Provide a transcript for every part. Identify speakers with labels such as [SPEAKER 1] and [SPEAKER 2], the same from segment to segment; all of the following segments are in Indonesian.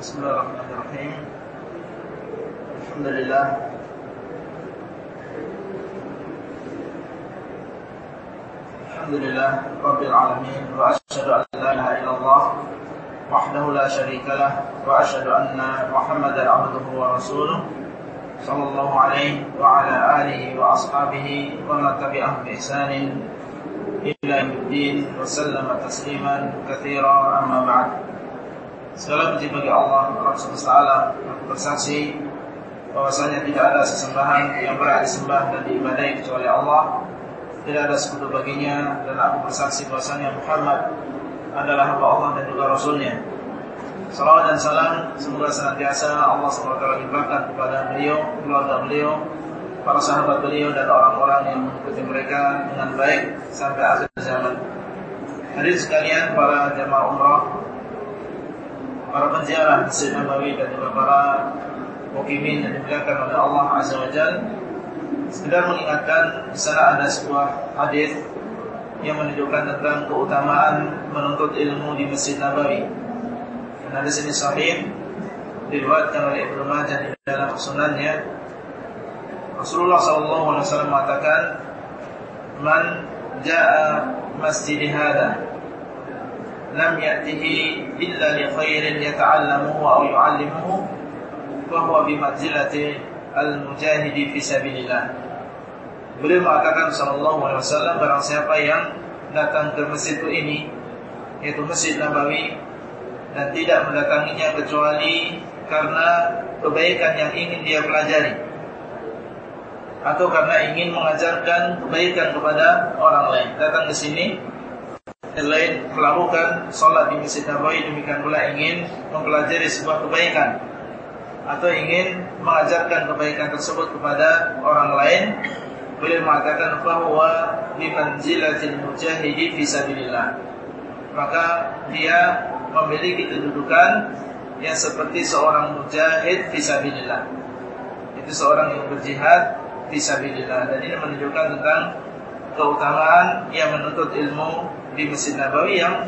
[SPEAKER 1] بسم الله الرحمن الرحيم. الحمد لله. الحمد لله رب العالمين وأشهد أن لا إله إلا الله وحده لا شريك له وأشهد أن محمدا عبده ورسوله صلى الله عليه وعلى آله وأصحابه ومن تبعهم بإحسان إلى يوم الدين وسلم تسليما كثيرا أما بعد. Segala puji bagi Allah Rabb semesta Aku bersaksi bahwasanya tidak ada sesembahan yang berhak disembah dan diibadai kecuali Allah Tidak ada sekutu baginya Dan aku bersaksi bahwasanya Muhammad adalah hamba Allah dan juga Rasulnya Salawat dan salam semoga senantiasa Allah SWT limpahkan kepada beliau, keluarga beliau, para sahabat beliau dan orang-orang yang mengikuti mereka dengan baik sampai akhir zaman. Hadir sekalian para jemaah umrah para penziarah Masjid Nabawi dan juga para mukimin yang dimuliakan oleh Allah Azza wa Jal sekedar mengingatkan di sana ada sebuah hadis yang menunjukkan tentang keutamaan menuntut ilmu di Masjid Nabawi. Dan hadis ini sahih diriwayatkan oleh Ibnu Majah di dalam sunannya. Rasulullah SAW mengatakan, "Man jaa masjid illa li khairin yata'allamuhu aw yu'allimuhu fa huwa bi manzilati al-mujahidi fi sabilillah. Beliau mengatakan sallallahu alaihi wasallam barang siapa yang datang ke masjid ini yaitu Masjid Nabawi dan tidak mendatanginya kecuali karena kebaikan yang ingin dia pelajari atau karena ingin mengajarkan kebaikan kepada orang lain. Datang ke sini lain melakukan sholat di Masjid Nabawi demikian pula ingin mempelajari sebuah kebaikan. Atau ingin mengajarkan kebaikan tersebut kepada orang lain. Beliau mengatakan bahwa di manzilatil mujahidi fisabilillah maka dia memiliki kedudukan yang seperti seorang mujahid fisabilillah itu seorang yang berjihad fisabilillah dan ini menunjukkan tentang keutamaan yang menuntut ilmu di Masjid Nabawi yang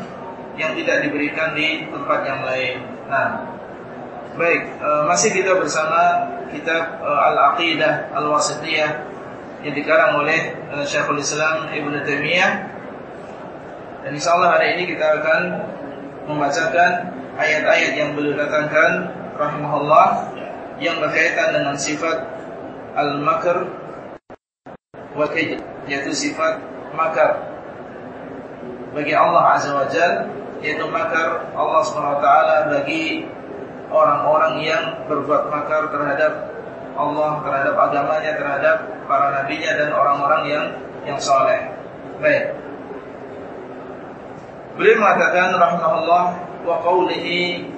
[SPEAKER 1] yang tidak diberikan di tempat yang lain. Nah, baik, e, masih kita bersama kitab e, Al-Aqidah Al-Wasitiyah yang dikarang oleh e, Syekhul Islam Ibnu Taimiyah. Dan insyaallah hari ini kita akan membacakan ayat-ayat yang beliau datangkan rahimahullah yang berkaitan dengan sifat al-makr wa yaitu sifat makar bagi Allah Azza wa Jal yaitu makar Allah SWT bagi orang-orang yang berbuat makar terhadap Allah, terhadap agamanya, terhadap para nabinya dan orang-orang yang yang soleh. Baik. Beliau mengatakan rahimahullah wa qawlihi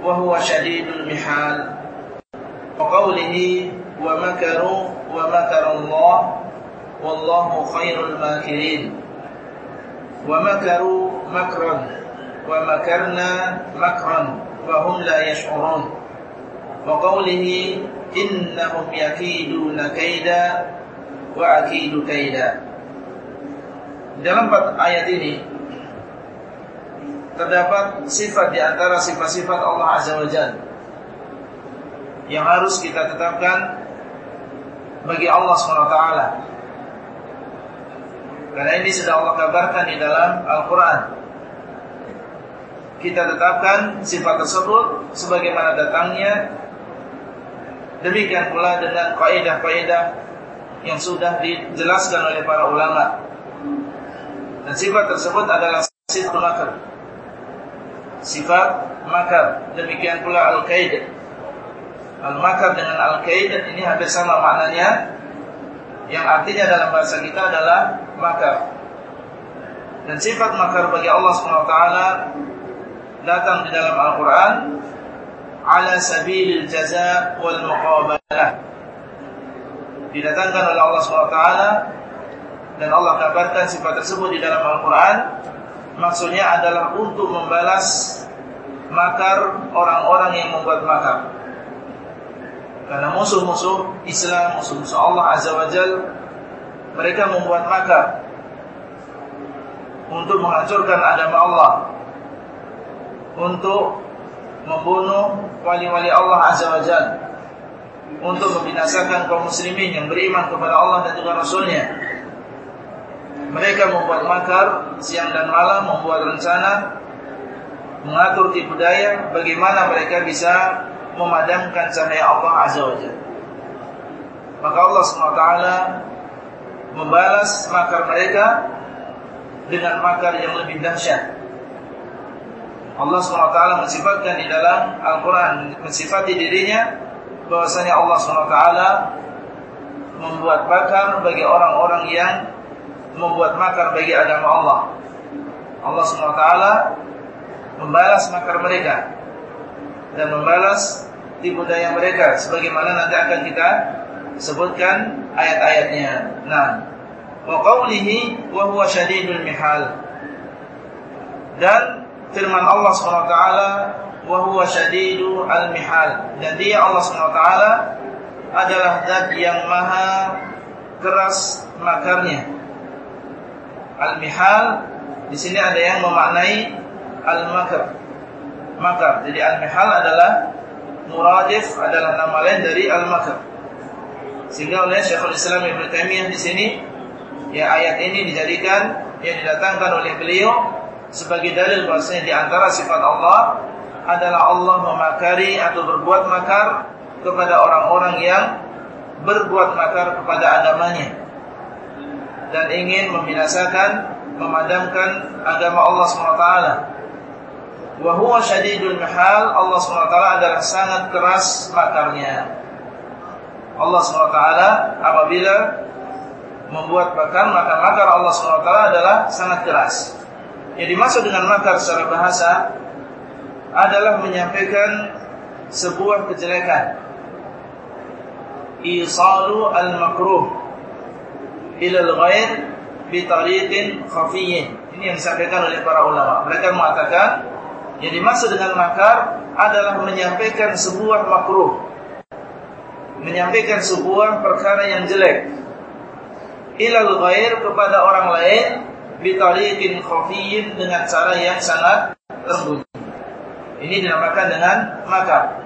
[SPEAKER 1] wa huwa syadidul mihal wa qawlihi wa makaru wa makarallah wallahu khairul makirin wa makaru makran. Wa makarna makran. Wa hum la yash'urun. Wa qawlihi innahum yakiduna kaida wa akidu kaida dalam empat ayat ini terdapat sifat di antara sifat-sifat Allah Azza wa Jalla yang harus kita tetapkan bagi Allah Subhanahu wa taala karena ini sudah Allah kabarkan di dalam Al-Quran. Kita tetapkan sifat tersebut Sebagaimana datangnya. Demikian pula dengan kaidah-kaidah Yang sudah dijelaskan oleh para ulama. Dan sifat tersebut adalah sifat makar. Sifat makar. Demikian pula al-qaid Al-makar dengan al-qaid Ini hampir sama maknanya yang artinya dalam bahasa kita adalah makar. Dan sifat makar bagi Allah SWT datang di dalam Al-Quran ala sabilil jaza wal muqabalah. Didatangkan oleh Allah SWT dan Allah kabarkan sifat tersebut di dalam Al-Quran maksudnya adalah untuk membalas makar orang-orang yang membuat makar. Karena musuh-musuh Islam, musuh-musuh Allah Azza wa Jal Mereka membuat makar Untuk menghancurkan agama Allah Untuk membunuh wali-wali Allah Azza wa Jalla untuk membinasakan kaum muslimin yang beriman kepada Allah dan juga Rasulnya. Mereka membuat makar siang dan malam, membuat rencana, mengatur tipu daya bagaimana mereka bisa memadamkan cahaya Allah Azza wa Jalla. Maka Allah SWT membalas makar mereka dengan makar yang lebih dahsyat. Allah SWT mensifatkan di dalam Al-Quran Mensifati dirinya bahwasanya Allah SWT Membuat makar bagi orang-orang yang Membuat makar bagi agama Allah Allah SWT Membalas makar mereka Dan membalas tipu daya mereka Sebagaimana nanti akan kita Sebutkan ayat-ayatnya. Nah Wa qawlihi wa huwa syadidul mihal. Dan firman Allah SWT wa huwa syadidu al-mihal. Dan dia Allah SWT adalah zat yang maha keras makarnya. Al-mihal di sini ada yang memaknai al-makar. Makar. Jadi al-mihal adalah muradif adalah nama lain dari al-makar sehingga oleh Syekhul Islam Ibnu Taimiyah di sini ya ayat ini dijadikan yang didatangkan oleh beliau sebagai dalil bahwasanya di antara sifat Allah adalah Allah memakari atau berbuat makar kepada orang-orang yang berbuat makar kepada agamanya dan ingin membinasakan, memadamkan agama Allah SWT. Wa huwa syadidul mihal, Allah SWT adalah sangat keras makarnya. Allah SWT apabila membuat makar, maka makar Allah SWT adalah sangat keras. Yang dimaksud dengan makar secara bahasa adalah menyampaikan sebuah kejelekan. Isalu al-makruh ila al-ghair bi tariqin khafiyyin. Ini yang disampaikan oleh para ulama. Mereka mengatakan yang dimaksud dengan makar adalah menyampaikan sebuah makruh. Menyampaikan sebuah perkara yang jelek. Ilal ghair kepada orang lain bitariqin khafiyin dengan cara yang sangat tersembunyi. Ini dinamakan dengan makar.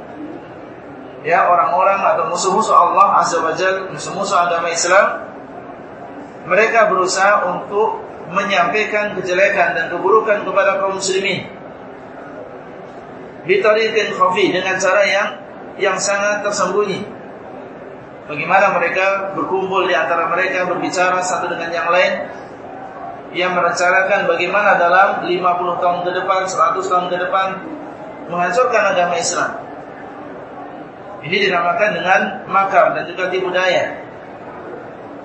[SPEAKER 1] Ya, orang-orang atau musuh-musuh Allah Azza wa Jalla, musuh-musuh agama Islam mereka berusaha untuk menyampaikan kejelekan dan keburukan kepada kaum muslimin. Bitariqin khafi dengan cara yang yang sangat tersembunyi. Bagaimana mereka berkumpul di antara mereka berbicara satu dengan yang lain yang merencanakan bagaimana dalam 50 tahun ke depan, 100 tahun ke depan menghancurkan agama Islam. Ini dinamakan dengan makar dan juga tipu daya.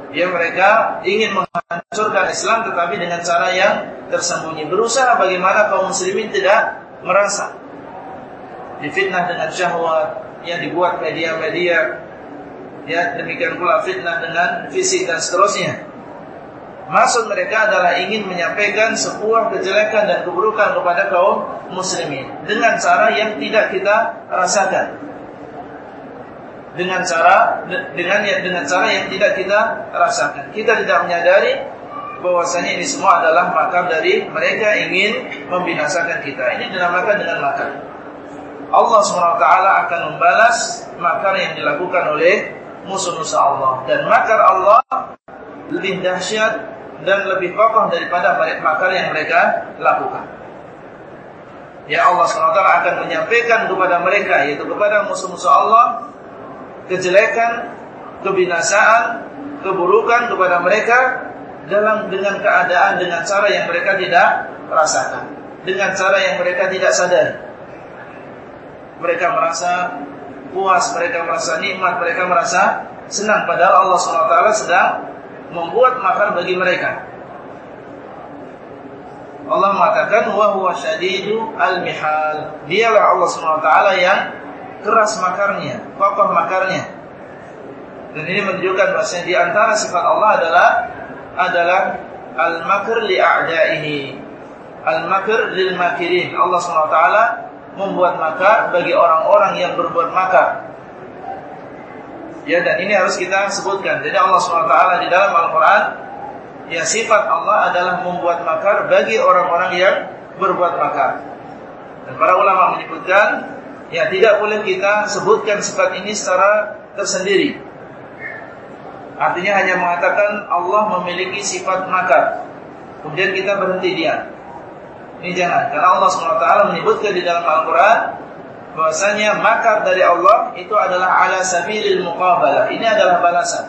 [SPEAKER 1] Ya mereka ingin menghancurkan Islam tetapi dengan cara yang tersembunyi. Berusaha bagaimana kaum muslimin tidak merasa difitnah dengan syahwat yang dibuat media-media ya demikian pula fitnah dengan fisik dan seterusnya Maksud mereka adalah ingin menyampaikan sebuah kejelekan dan keburukan kepada kaum muslimin dengan cara yang tidak kita rasakan. Dengan cara dengan dengan cara yang tidak kita rasakan. Kita tidak menyadari bahwasanya ini semua adalah makam dari mereka ingin membinasakan kita. Ini dinamakan dengan makar. Allah SWT akan membalas makar yang dilakukan oleh musuh-musuh Allah dan makar Allah lebih dahsyat dan lebih kokoh daripada makar yang mereka lakukan. Ya Allah SWT akan menyampaikan kepada mereka yaitu kepada musuh-musuh Allah kejelekan, kebinasaan, keburukan kepada mereka dalam dengan keadaan dengan cara yang mereka tidak rasakan, dengan cara yang mereka tidak sadari. Mereka merasa puas, mereka merasa nikmat, mereka merasa senang padahal Allah SWT sedang membuat makar bagi mereka. Allah mengatakan wa huwa syadidu al-mihal. Dialah Allah taala yang keras makarnya, kokoh makarnya. Dan ini menunjukkan bahwa di antara sifat Allah adalah adalah al-makr li a'da'ihi. Al-makr lil makirin. Allah taala membuat makar bagi orang-orang yang berbuat makar. Ya dan ini harus kita sebutkan. Jadi Allah SWT di dalam Al-Quran Ya sifat Allah adalah membuat makar bagi orang-orang yang berbuat makar Dan para ulama menyebutkan ya tidak boleh kita sebutkan sifat ini secara tersendiri. Artinya hanya mengatakan Allah memiliki sifat makar. Kemudian kita berhenti dia. Ini jangan. Karena Allah SWT menyebutkan di dalam Al-Quran bahwasanya makar dari Allah itu adalah ala sabilil muqabalah. Ini adalah balasan.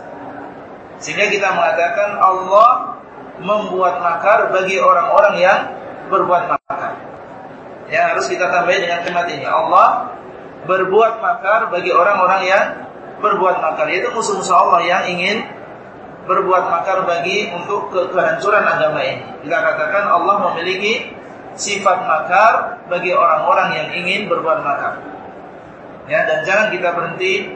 [SPEAKER 1] Sehingga kita mengatakan Allah membuat makar bagi orang-orang yang berbuat makar. Ya harus kita tambahin dengan kalimat ini. Allah berbuat makar bagi orang-orang yang berbuat makar. Yaitu musuh-musuh Allah yang ingin berbuat makar bagi untuk ke kehancuran agama ini. Kita katakan Allah memiliki sifat makar bagi orang-orang yang ingin berbuat makar. Ya, dan jangan kita berhenti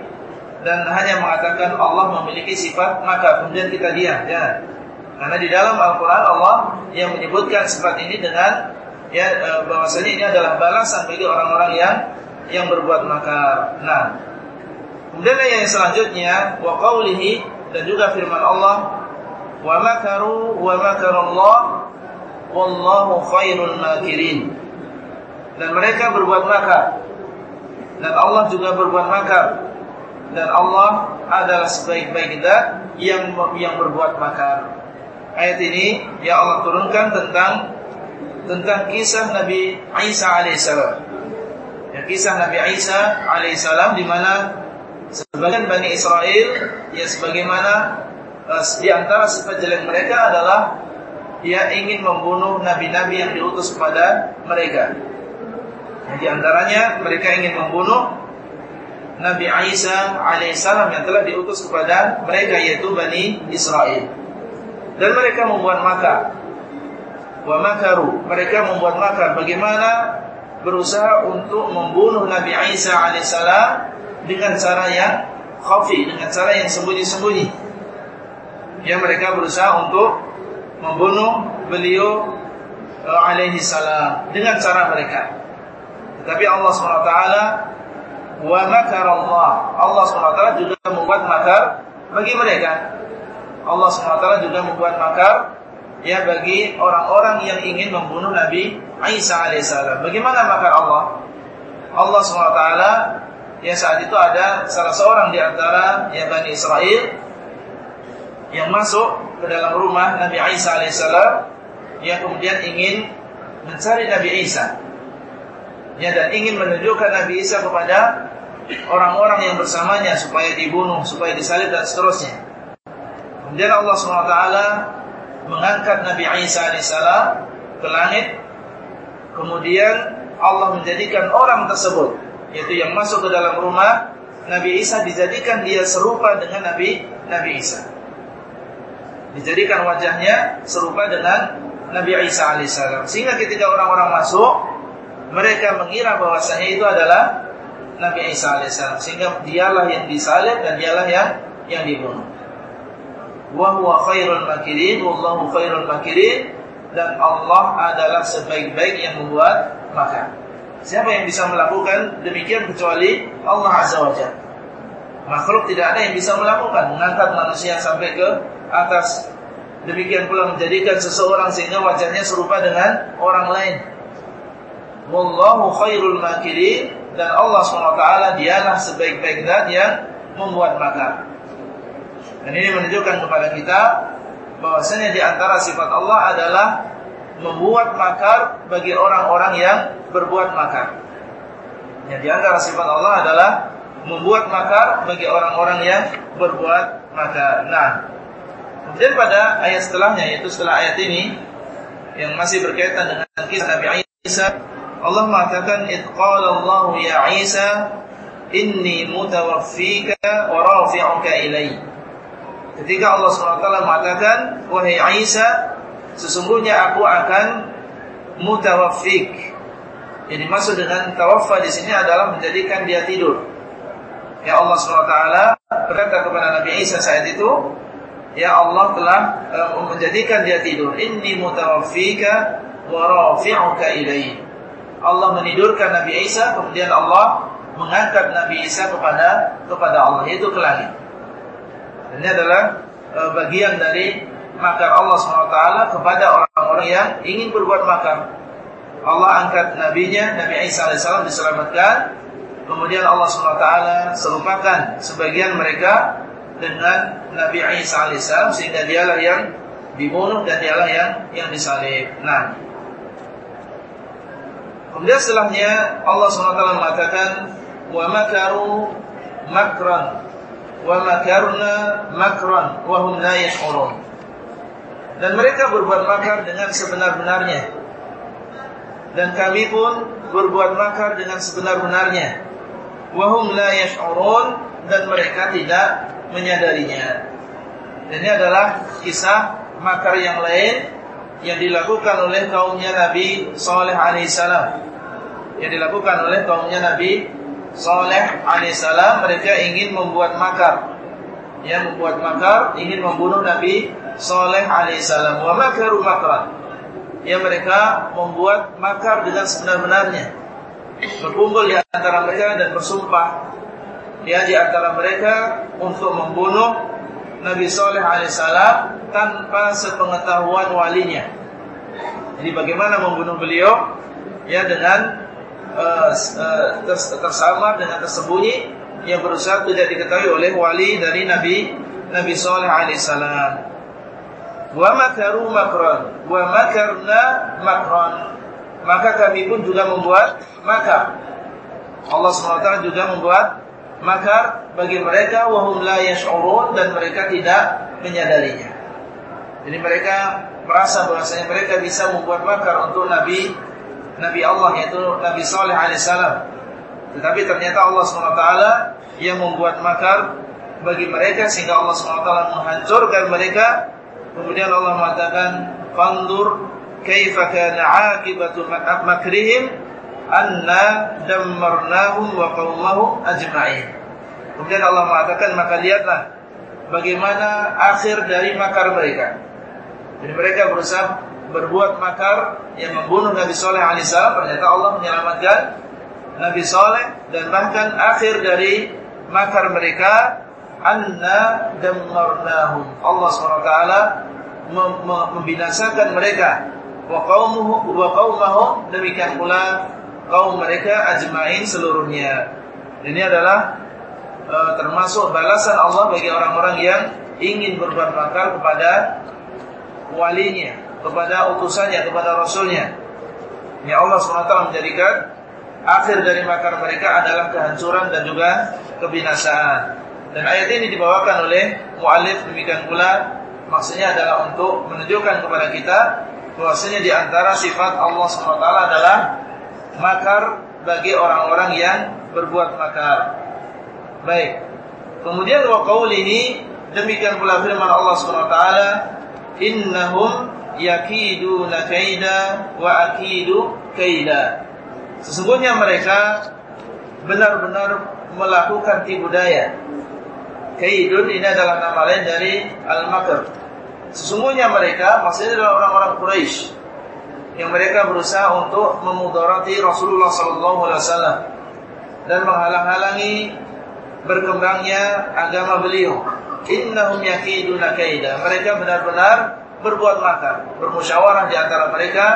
[SPEAKER 1] dan hanya mengatakan Allah memiliki sifat makar kemudian kita diam, jangan. Karena di dalam Al-Qur'an Allah yang menyebutkan sifat ini dengan ya e, bahwasanya ini adalah balasan bagi orang-orang yang yang berbuat makar. Nah, kemudian yang selanjutnya wa qaulihi dan juga firman Allah wa makaru wa makarallah wallahu khairul makirin. Dan mereka berbuat makar. Dan Allah juga berbuat makar. Dan Allah adalah sebaik-baik kita yang yang berbuat makar. Ayat ini ya Allah turunkan tentang tentang kisah Nabi Isa alaihissalam. Ya, kisah Nabi Isa alaihissalam di mana sebagian Bani Israel ya sebagaimana uh, di antara sifat mereka adalah dia ingin membunuh nabi-nabi yang diutus kepada mereka. Di antaranya mereka ingin membunuh Nabi Isa alaihissalam yang telah diutus kepada mereka yaitu Bani Israel. Dan mereka membuat makar. Wa makaru. Mereka membuat makar. Bagaimana berusaha untuk membunuh Nabi Isa alaihissalam dengan cara yang khafi, dengan cara yang sembunyi-sembunyi. Yang mereka berusaha untuk membunuh beliau uh, alaihi salam dengan cara mereka. Tetapi Allah SWT wa makar Allah. Allah SWT juga membuat makar bagi mereka. Allah SWT juga membuat makar ya bagi orang-orang yang ingin membunuh Nabi Isa alaihissalam. Bagaimana makar Allah? Allah SWT ya saat itu ada salah seorang di antara ya Bani Israel yang masuk ke dalam rumah Nabi Isa alaihissalam yang kemudian ingin mencari Nabi Isa ya dan ingin menunjukkan Nabi Isa kepada orang-orang yang bersamanya supaya dibunuh, supaya disalib dan seterusnya. Kemudian Allah SWT mengangkat Nabi Isa alaihissalam ke langit. Kemudian Allah menjadikan orang tersebut, yaitu yang masuk ke dalam rumah Nabi Isa dijadikan dia serupa dengan Nabi Nabi Isa dijadikan wajahnya serupa dengan Nabi Isa alaihissalam. Sehingga ketika orang-orang masuk, mereka mengira bahwasanya itu adalah Nabi Isa alaihissalam. Sehingga dialah yang disalib dan dialah yang yang dibunuh. Wa huwa khairul makirin, wallahu khairul makirin dan Allah adalah sebaik-baik yang membuat makar. Siapa yang bisa melakukan demikian kecuali Allah Azza wa Jalla. Makhluk tidak ada yang bisa melakukan mengangkat manusia sampai ke atas. Demikian pula menjadikan seseorang sehingga wajahnya serupa dengan orang lain. Wallahu khairul makirin dan Allah SWT dialah sebaik-baik zat yang membuat makar. Dan ini menunjukkan kepada kita bahwasanya di antara sifat Allah adalah membuat makar bagi orang-orang yang berbuat makar. Yang di antara sifat Allah adalah membuat makar bagi orang-orang yang berbuat makar. Nah, Kemudian pada ayat setelahnya yaitu setelah ayat ini yang masih berkaitan dengan kisah Nabi Isa, Allah mengatakan id qala Allah ya Isa inni mutawaffika wa rafi'uka ilai. Ketika Allah SWT mengatakan wahai Isa sesungguhnya aku akan mutawaffik. Jadi maksud dengan tawaffa di sini adalah menjadikan dia tidur. Ya Allah SWT berkata kepada Nabi Isa saat itu, ya Allah telah uh, menjadikan dia tidur. Inni mutawaffika wa rafi'uka ilaihi. Allah menidurkan Nabi Isa kemudian Allah mengangkat Nabi Isa kepada kepada Allah yaitu ke langit. Ini adalah uh, bagian dari makar Allah SWT kepada orang-orang yang ingin berbuat makar. Allah angkat nabinya, Nabi Isa alaihissalam diselamatkan. Kemudian Allah SWT serupakan sebagian mereka dengan Nabi Isa alaihissalam sehingga dialah yang dibunuh dan dialah yang yang disalib. Nah, kemudian setelahnya Allah SWT mengatakan wa makaru makran wa makarna makran wa hum la yash'urun. Dan mereka berbuat makar dengan sebenar-benarnya. Dan kami pun berbuat makar dengan sebenar-benarnya. Wa hum la yash'urun dan mereka tidak menyadarinya. Dan ini adalah kisah makar yang lain yang dilakukan oleh kaumnya Nabi Saleh alaihissalam. Yang dilakukan oleh kaumnya Nabi Saleh alaihissalam mereka ingin membuat makar. Yang membuat makar ingin membunuh Nabi Saleh alaihissalam. Wa makaru makran. Yang mereka membuat makar dengan sebenar-benarnya. Berkumpul di antara mereka dan bersumpah ya di antara mereka untuk membunuh Nabi Saleh alaihissalam tanpa sepengetahuan walinya. Jadi bagaimana membunuh beliau? Ya dengan uh, uh, tersamar dengan tersembunyi yang berusaha tidak diketahui oleh wali dari Nabi Nabi Saleh alaihissalam. Wa makaru makran, wa makarna makran. Maka kami pun juga membuat makar. Allah SWT juga membuat makar bagi mereka wahum la yash'urun dan mereka tidak menyadarinya. Jadi mereka merasa bahwasanya mereka bisa membuat makar untuk nabi nabi Allah yaitu Nabi Saleh alaihissalam. Tetapi ternyata Allah SWT yang membuat makar bagi mereka sehingga Allah SWT menghancurkan mereka. Kemudian Allah mengatakan, "Fandur kaifa kana 'aqibatu makrihim anna dammarnahum wa qaumahum ajma'in. Kemudian Allah mengatakan maka lihatlah bagaimana akhir dari makar mereka. Jadi mereka berusaha berbuat makar yang membunuh Nabi Saleh alaihissalam. Ternyata Allah menyelamatkan Nabi Saleh dan bahkan akhir dari makar mereka anna dammarnahum. Allah swt membinasakan mereka wa qaumuhum wa qaumahum demikian pula kaum mereka ajmain seluruhnya. Ini adalah e, termasuk balasan Allah bagi orang-orang yang ingin berbuat makar kepada walinya, kepada utusannya, kepada rasulnya. Ya Allah SWT menjadikan akhir dari makar mereka adalah kehancuran dan juga kebinasaan. Dan ayat ini dibawakan oleh mu'alif demikian pula maksudnya adalah untuk menunjukkan kepada kita bahwasanya di antara sifat Allah SWT adalah makar bagi orang-orang yang berbuat makar. Baik. Kemudian wa ini demikian pula firman Allah Subhanahu wa taala, "Innahum yakiduna kaida wa akidu kaida." Sesungguhnya mereka benar-benar melakukan tipu daya. Kaidun ini adalah nama lain dari al-makr. Sesungguhnya mereka maksudnya adalah orang-orang Quraisy yang mereka berusaha untuk memudarati Rasulullah sallallahu alaihi wasallam dan menghalang-halangi berkembangnya agama beliau. Innahum yakiduna kaida. Mereka benar-benar berbuat makar, bermusyawarah di antara mereka,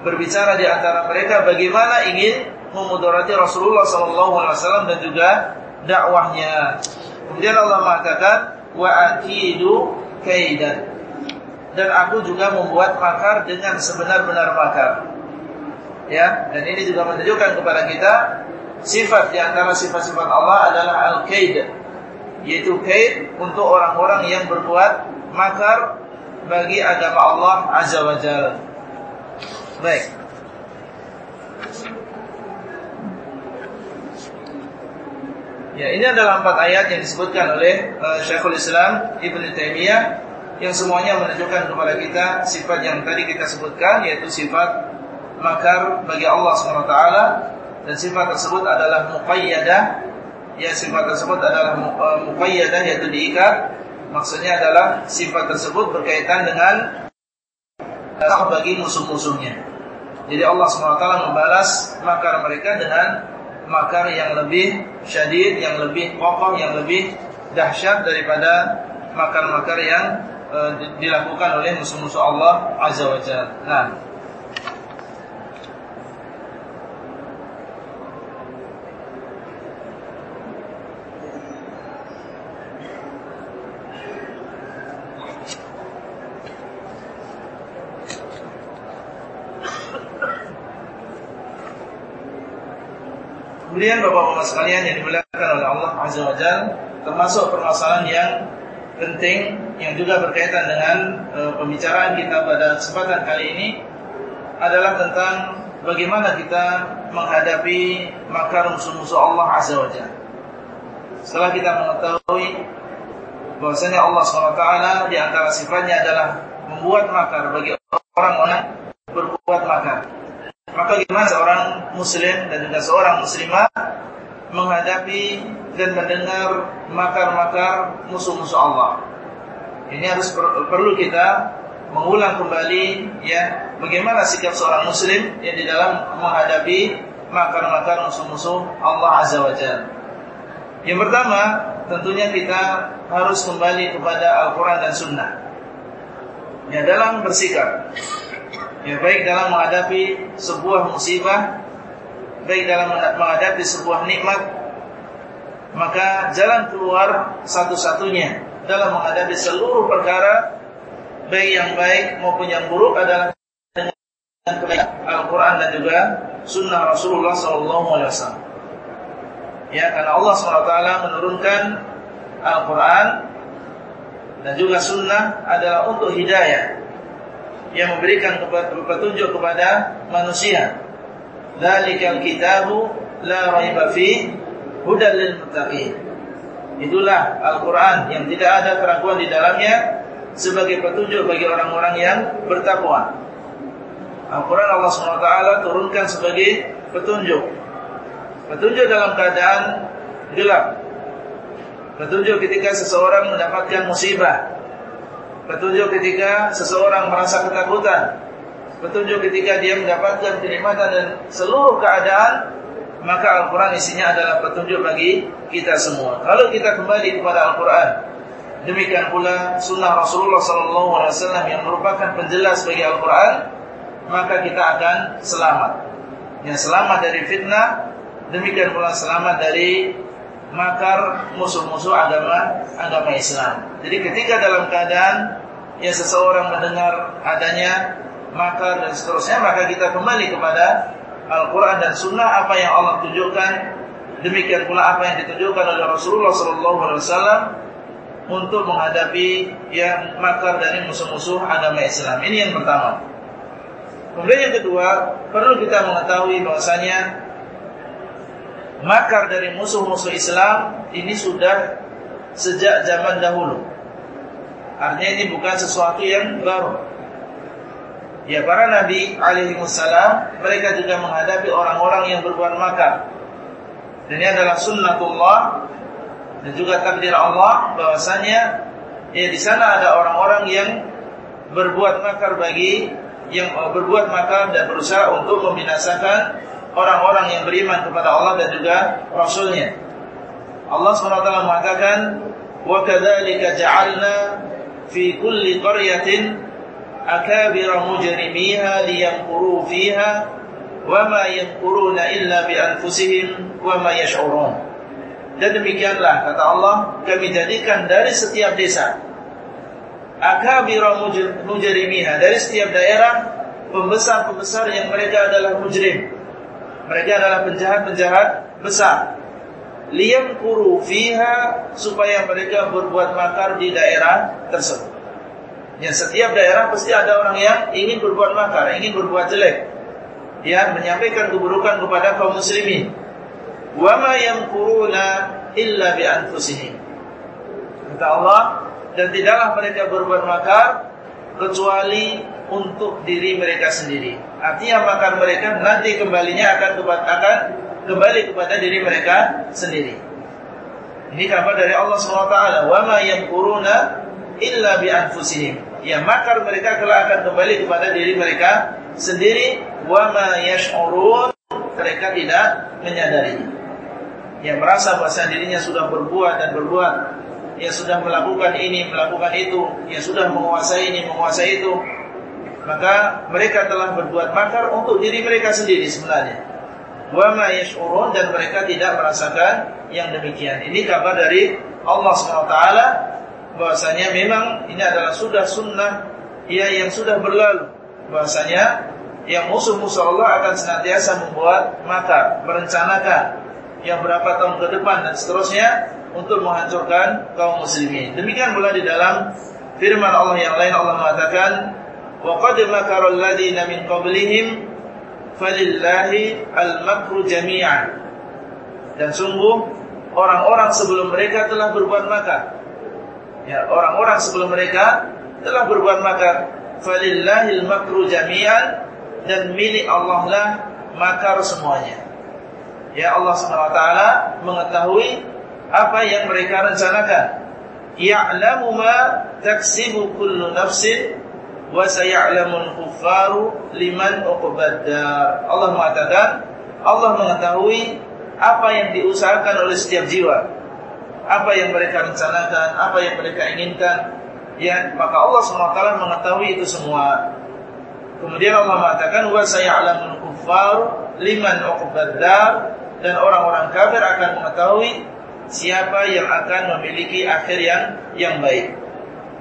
[SPEAKER 1] berbicara di antara mereka bagaimana ingin memudarati Rasulullah sallallahu alaihi wasallam dan juga dakwahnya. Kemudian Allah mengatakan wa akidu kaidan dan aku juga membuat makar dengan sebenar-benar makar. Ya, dan ini juga menunjukkan kepada kita sifat di antara sifat-sifat Allah adalah al-kaid, yaitu kaid untuk orang-orang yang berbuat makar bagi agama Allah Azza wa Jalla. Baik. Ya, ini adalah empat ayat yang disebutkan oleh uh, Syekhul Islam Ibn Taimiyah yang semuanya menunjukkan kepada kita sifat yang tadi kita sebutkan yaitu sifat makar bagi Allah SWT dan sifat tersebut adalah muqayyadah. Ya sifat tersebut adalah eh, muqayyadah yaitu diikat. Maksudnya adalah sifat tersebut berkaitan dengan bagi musuh-musuhnya. Jadi Allah SWT membalas makar mereka dengan makar yang lebih syadid, yang lebih kokoh, yang lebih dahsyat daripada makar-makar yang e, dilakukan oleh musuh-musuh Allah Azza wajalla Nah. Kemudian Bapak-Bapak sekalian yang dimuliakan oleh Allah Azza wajalla termasuk permasalahan yang penting yang juga berkaitan dengan e, pembicaraan kita pada kesempatan kali ini adalah tentang bagaimana kita menghadapi makar musuh-musuh Allah Azza wa Jalla. Setelah kita mengetahui bahwasanya Allah SWT di antara sifatnya adalah membuat makar bagi orang-orang berbuat makar. Maka gimana seorang muslim dan juga seorang muslimah menghadapi dan mendengar makar-makar musuh-musuh Allah. Ini harus per perlu kita mengulang kembali ya bagaimana sikap seorang muslim yang di dalam menghadapi makar-makar musuh-musuh Allah Azza wa Jalla. Yang pertama, tentunya kita harus kembali kepada Al-Qur'an dan Sunnah. Ya dalam bersikap. Ya baik dalam menghadapi sebuah musibah, baik dalam menghadapi sebuah nikmat, maka jalan keluar satu-satunya dalam menghadapi seluruh perkara baik yang baik maupun yang buruk adalah dengan Al-Quran dan juga Sunnah Rasulullah SAW. Ya, karena Allah SWT menurunkan Al-Quran dan juga Sunnah adalah untuk hidayah yang memberikan petunjuk kepada manusia. Dalikal kitabu la raiba fi hudal lil muttaqin. Itulah Al-Qur'an yang tidak ada keraguan di dalamnya sebagai petunjuk bagi orang-orang yang bertakwa. Al-Qur'an Allah SWT turunkan sebagai petunjuk. Petunjuk dalam keadaan gelap. Petunjuk ketika seseorang mendapatkan musibah. Petunjuk ketika seseorang merasa ketakutan. Petunjuk ketika dia mendapatkan kenikmatan dan seluruh keadaan maka Al-Quran isinya adalah petunjuk bagi kita semua. Kalau kita kembali kepada Al-Quran, demikian pula Sunnah Rasulullah SAW yang merupakan penjelas bagi Al-Quran, maka kita akan selamat. Yang selamat dari fitnah, demikian pula selamat dari makar musuh-musuh agama agama Islam. Jadi ketika dalam keadaan yang seseorang mendengar adanya makar dan seterusnya, maka kita kembali kepada Al-Quran dan Sunnah apa yang Allah tunjukkan demikian pula apa yang ditunjukkan oleh Rasulullah SAW untuk menghadapi yang makar dari musuh-musuh agama Islam. Ini yang pertama. Kemudian yang kedua, perlu kita mengetahui bahwasanya makar dari musuh-musuh Islam ini sudah sejak zaman dahulu. Artinya ini bukan sesuatu yang baru. Ya para nabi alaihi wassalam mereka juga menghadapi orang-orang yang berbuat makar. Dan ini adalah sunnatullah dan juga takdir Allah bahwasanya ya di sana ada orang-orang yang berbuat makar bagi yang berbuat makar dan berusaha untuk membinasakan orang-orang yang beriman kepada Allah dan juga Rasulnya. Allah SWT mengatakan, وَكَذَلِكَ جَعَلْنَا فِي كُلِّ قَرْيَةٍ أكابر مجرميها ليمكروا فيها وما يمكرون إلا بأنفسهم وما يشعرون dan demikianlah kata Allah kami jadikan dari setiap desa akabira mujrimiha dari setiap daerah pembesar-pembesar yang mereka adalah mujrim mereka adalah penjahat-penjahat besar liyam kuru fiha supaya mereka berbuat makar di daerah tersebut Ya setiap daerah pasti ada orang yang ingin berbuat makar, ingin berbuat jelek. Ya, menyampaikan keburukan kepada kaum muslimin. Wa ma yamkuruna illa bi anfusihim. Kata Allah, dan tidaklah mereka berbuat makar kecuali untuk diri mereka sendiri. Artinya makar mereka nanti kembalinya akan akan kembali kepada diri mereka sendiri. Ini kabar dari Allah SWT. Wa ma yamkuruna illa bi anfusihim. Ya makar mereka kelak akan kembali kepada diri mereka sendiri. Wa ma yash'urun mereka tidak menyadarinya. Yang merasa bahwa dirinya sudah berbuat dan berbuat. Yang sudah melakukan ini melakukan itu. Yang sudah menguasai ini menguasai itu. Maka mereka telah berbuat makar untuk diri mereka sendiri sebenarnya. Wa ma yash'urun dan mereka tidak merasakan yang demikian. Ini kabar dari Allah SWT bahwasanya memang ini adalah sudah sunnah ya yang sudah berlalu bahwasanya yang musuh-musuh Allah akan senantiasa membuat makar, merencanakan yang berapa tahun ke depan dan seterusnya untuk menghancurkan kaum muslimin. Demikian pula di dalam firman Allah yang lain Allah mengatakan wa qad makara alladziina min qablihim falillahi al-makru. Dan sungguh orang-orang sebelum mereka telah berbuat makar. Ya, orang-orang sebelum mereka telah berbuat makar. Falillahil makru jami'an dan milik Allah lah makar semuanya. Ya Allah SWT mengetahui apa yang mereka rencanakan. Ya'lamu ma taksibu kullu nafsin wa saya'lamul kuffaru liman uqbaddar. Allah mengatakan Allah mengetahui apa yang diusahakan oleh setiap jiwa, apa yang mereka rencanakan, apa yang mereka inginkan, ya maka Allah swt mengetahui itu semua. Kemudian Allah mengatakan wa sayalamun kuffar liman uqbaddar dan orang-orang kafir akan mengetahui siapa yang akan memiliki akhir yang yang baik.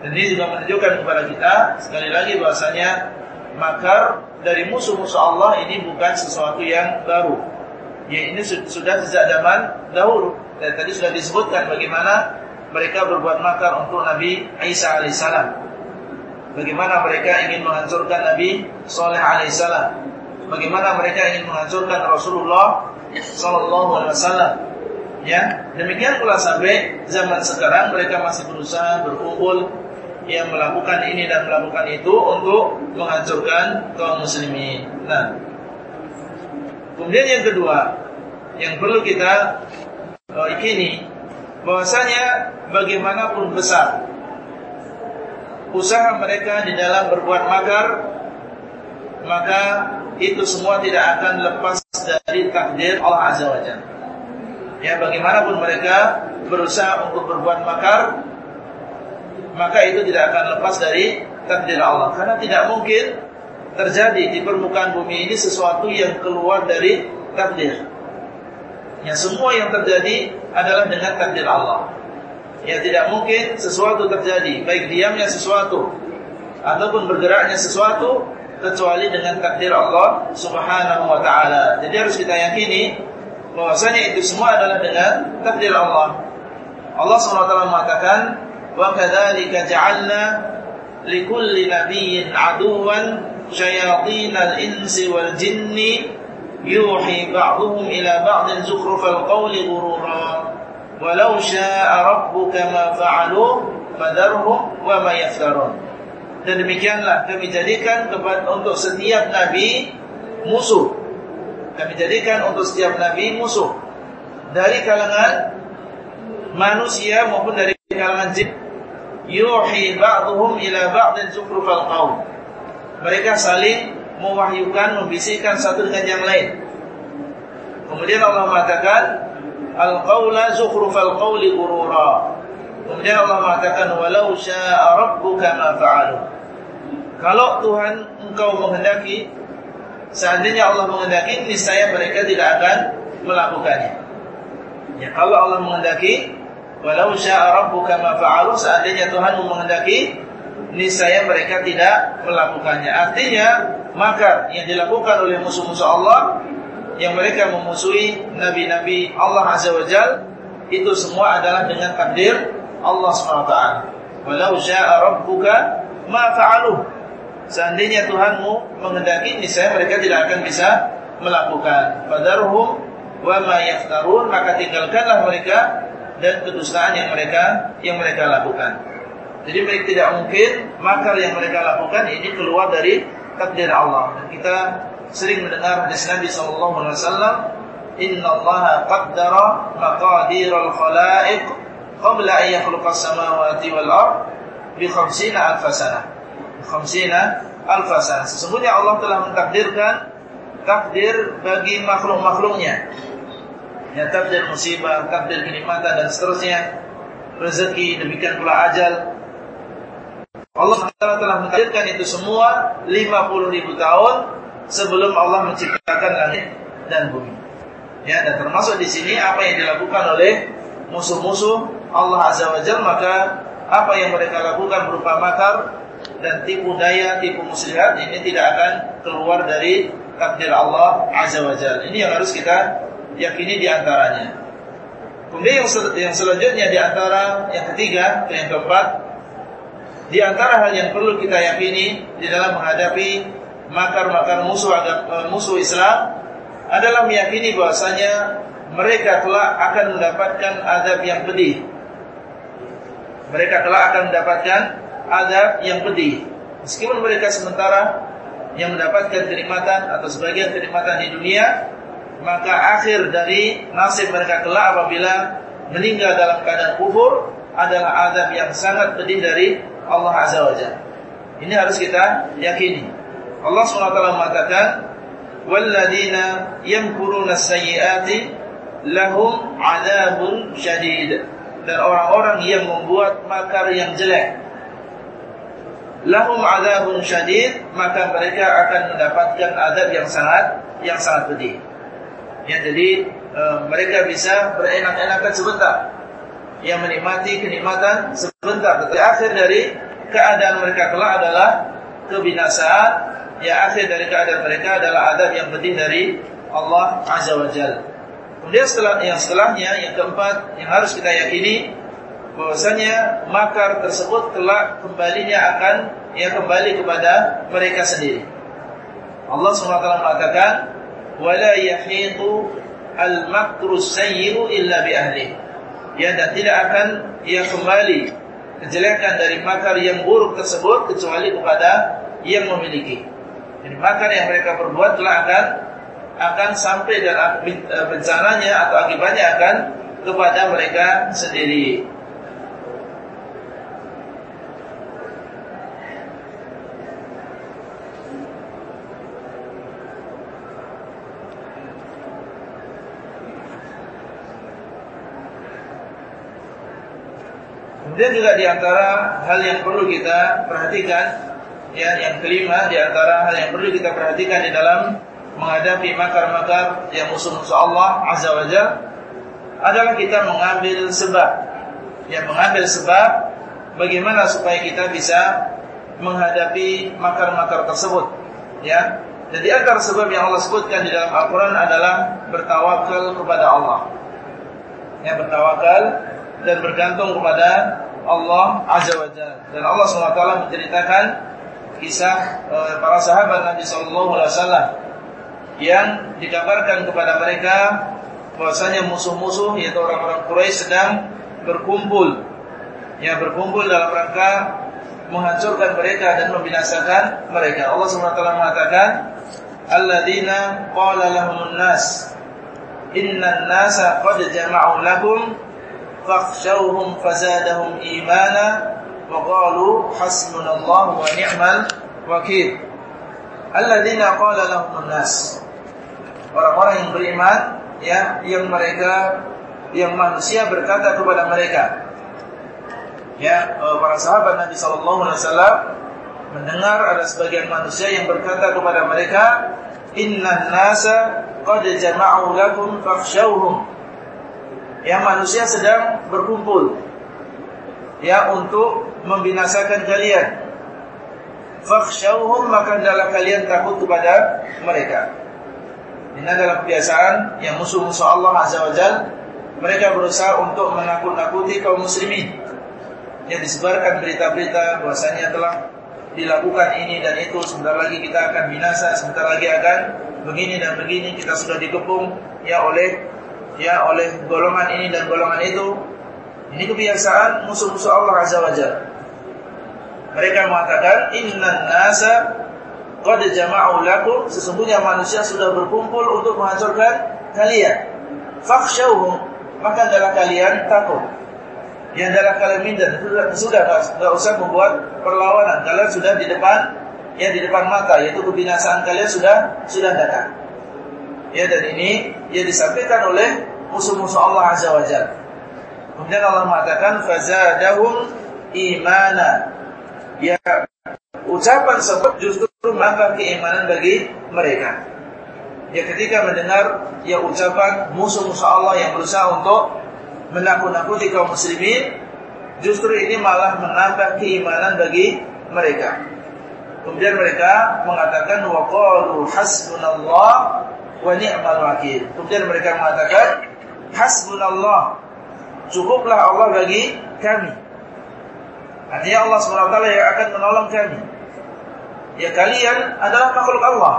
[SPEAKER 1] Dan ini juga menunjukkan kepada kita sekali lagi bahasanya makar dari musuh-musuh Allah ini bukan sesuatu yang baru ya ini sudah sejak zaman dahulu. Dan tadi sudah disebutkan bagaimana mereka berbuat makar untuk Nabi Isa alaihissalam. Bagaimana mereka ingin menghancurkan Nabi Saleh alaihissalam. Bagaimana mereka ingin menghancurkan Rasulullah sallallahu alaihi wasallam. Ya demikian pula sampai zaman sekarang mereka masih berusaha berkumpul yang melakukan ini dan melakukan itu untuk menghancurkan kaum muslimin. Nah Kemudian yang kedua yang perlu kita uh, yakini bahwasanya bagaimanapun besar usaha mereka di dalam berbuat makar maka itu semua tidak akan lepas dari takdir Allah Azza wa Jalla. Ya bagaimanapun mereka berusaha untuk berbuat makar maka itu tidak akan lepas dari takdir Allah karena tidak mungkin terjadi di permukaan bumi ini sesuatu yang keluar dari takdir. Ya semua yang terjadi adalah dengan takdir Allah. Ya tidak mungkin sesuatu terjadi, baik diamnya sesuatu ataupun bergeraknya sesuatu kecuali dengan takdir Allah Subhanahu wa taala. Jadi harus kita yakini bahwasanya itu semua adalah dengan takdir Allah. Allah taala mengatakan, "Wa kadzalika ja'alna likulli nabiyyin aduwan شياطين الإنس والجن يوحي بعضهم إلى بعض زخرف القول غرورا ولو شاء ربك ما فعلوا فذرهم وما يفترون dan demikianlah kami jadikan kepada untuk setiap nabi musuh kami jadikan untuk setiap nabi musuh dari kalangan manusia maupun dari kalangan jin yuhi ba'dhum ila ba'din zukhrufal qaul mereka saling mewahyukan, membisikkan satu dengan yang lain. Kemudian Allah mengatakan, Al-qawla zukhrufal qawli urura. Kemudian Allah mengatakan, Walau sya'a rabbuka ma fa'alu. Kalau Tuhan engkau menghendaki, seandainya Allah menghendaki, niscaya mereka tidak akan melakukannya. Ya, kalau Allah menghendaki, Walau sya'a rabbuka ma fa'alu, seandainya Tuhan menghendaki, niscaya mereka tidak melakukannya. Artinya, maka yang dilakukan oleh musuh-musuh Allah yang mereka memusuhi nabi-nabi Allah Azza wa Jal itu semua adalah dengan takdir Allah SWT. Walau syaa rabbuka ma fa'aluh. Seandainya Tuhanmu menghendaki niscaya mereka tidak akan bisa melakukan. Fadarhum wa ma yaftarun maka tinggalkanlah mereka dan kedustaan yang mereka yang mereka lakukan. Jadi mereka tidak mungkin makar yang mereka lakukan ini keluar dari takdir Allah. Dan kita sering mendengar hadis Nabi sallallahu alaihi wasallam, "Inna Allah qaddara maqadir al-khalaiq qabla an yakhluqa as-samawati wal ard bi 50 alf sanah." 50 alf sanah. Sesungguhnya Allah telah mentakdirkan takdir bagi makhluk-makhluknya. Ya takdir musibah, takdir kenikmatan dan seterusnya. Rezeki demikian pula ajal Allah telah mentakdirkan itu semua 50 ribu tahun sebelum Allah menciptakan langit dan bumi. Ya, dan termasuk di sini apa yang dilakukan oleh musuh-musuh Allah Azza wa Jalla maka apa yang mereka lakukan berupa makar dan tipu daya, tipu muslihat ini tidak akan keluar dari takdir Allah Azza wa Jalla. Ini yang harus kita yakini di antaranya. Kemudian yang, sel yang selanjutnya di antara yang ketiga yang keempat di antara hal yang perlu kita yakini di dalam menghadapi makar-makar musuh agama, musuh Islam adalah meyakini bahwasanya mereka telah akan mendapatkan adab yang pedih. Mereka telah akan mendapatkan adab yang pedih. Meskipun mereka sementara yang mendapatkan kenikmatan atau sebagian kenikmatan di dunia, maka akhir dari nasib mereka kelak apabila meninggal dalam keadaan kufur adalah adab yang sangat pedih dari Allah Azza wa Jalla. Ini harus kita yakini. Allah SWT mengatakan, "Walladzina yamkuruna sayyiati lahum 'adzabun syadid." Dan orang-orang yang membuat makar yang jelek, lahum 'adzabun syadid, maka mereka akan mendapatkan adab yang sangat yang sangat pedih. Ya, jadi e, mereka bisa berenak-enakan sebentar yang menikmati kenikmatan sebentar. Tetapi akhir dari keadaan mereka kelak adalah kebinasaan. Ya akhir dari keadaan mereka adalah adab yang pedih dari Allah Azza wa Jalla. Kemudian setelah yang setelahnya yang keempat yang harus kita yakini bahwasanya makar tersebut kelak kembalinya akan ya kembali kepada mereka sendiri. Allah SWT mengatakan wala yahitu al-makru sayyi'u illa bi ahli. Ya dan tidak akan ia kembali kejelekan dari makar yang buruk tersebut kecuali kepada yang memiliki. Jadi makar yang mereka perbuat telah akan akan sampai dan eh, bencananya atau akibatnya akan kepada mereka sendiri. Kemudian juga di antara hal yang perlu kita perhatikan, ya, yang kelima di antara hal yang perlu kita perhatikan di dalam menghadapi makar-makar yang musuh-musuh Allah Azza wa adalah kita mengambil sebab, ya, mengambil sebab bagaimana supaya kita bisa menghadapi makar-makar tersebut, ya. Jadi antara sebab yang Allah sebutkan di dalam Al-Quran adalah bertawakal kepada Allah. Ya, bertawakal dan bergantung kepada Allah Azza wa Jalla. Dan Allah SWT menceritakan kisah e, para sahabat Nabi Wasallam yang dikabarkan kepada mereka bahwasanya musuh-musuh yaitu orang-orang Quraisy sedang berkumpul ya berkumpul dalam rangka menghancurkan mereka dan membinasakan mereka. Allah SWT mengatakan alladzina qala lahumun nas innan nasa qad jama'u lakum fazadahum imana wa qalu hasbunallahu wa ni'mal wakil alladzina qala lahum nas orang-orang yang beriman ya yang mereka yang manusia berkata kepada mereka. Ya eh, para sahabat Nabi sallallahu alaihi wasallam mendengar ada sebagian manusia yang berkata kepada mereka innan nasa qad jama'u lakum fakhshawhum yang manusia sedang berkumpul. Ya untuk membinasakan kalian. Fakhshawhum maka adalah kalian takut kepada mereka. Ini adalah kebiasaan yang musuh-musuh Allah Azza wa Mereka berusaha untuk menakut-nakuti kaum muslimin. Yang disebarkan berita-berita bahwasanya telah dilakukan ini dan itu. Sebentar lagi kita akan binasa Sebentar lagi akan begini dan begini. Kita sudah dikepung ya oleh ya oleh golongan ini dan golongan itu. Ini kebiasaan musuh-musuh Allah Azza wa Jalla. Mereka mengatakan innan nasa qad jama'u lakum sesungguhnya manusia sudah berkumpul untuk menghancurkan kalian. Fakhshawhum maka adalah kalian takut. Yang adalah kalian minder sudah tidak usah membuat perlawanan. Kalian sudah di depan ya di depan mata yaitu kebinasaan kalian sudah sudah datang. Ya dan ini ya disampaikan oleh musuh-musuh Allah Azza wa Jalla. Kemudian Allah mengatakan fazadahum imana. Ya ucapan sebab justru menambah keimanan bagi mereka. Ya ketika mendengar ya ucapan musuh-musuh Allah yang berusaha untuk menakut-nakuti kaum muslimin, justru ini malah menambah keimanan bagi mereka. Kemudian mereka mengatakan waqalu hasbunallah wa ni'mal wakil. Kemudian mereka mengatakan hasbunallah. Cukuplah Allah bagi kami. Artinya Allah SWT yang akan menolong kami. Ya kalian adalah makhluk Allah.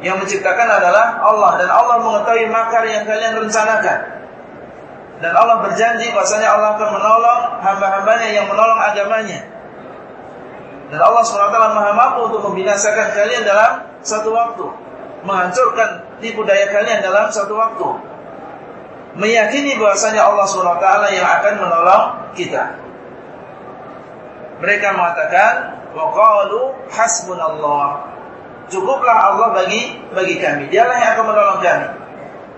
[SPEAKER 1] Yang menciptakan adalah Allah dan Allah mengetahui makar yang kalian rencanakan. Dan Allah berjanji bahasanya Allah akan menolong hamba-hambanya yang menolong agamanya. Dan Allah SWT maha mampu untuk membinasakan kalian dalam satu waktu menghancurkan tipu daya kalian dalam satu waktu. Meyakini bahasanya Allah SWT yang akan menolong kita. Mereka mengatakan waqalu hasbunallah. Cukuplah Allah bagi bagi kami. Dialah yang akan menolong kami.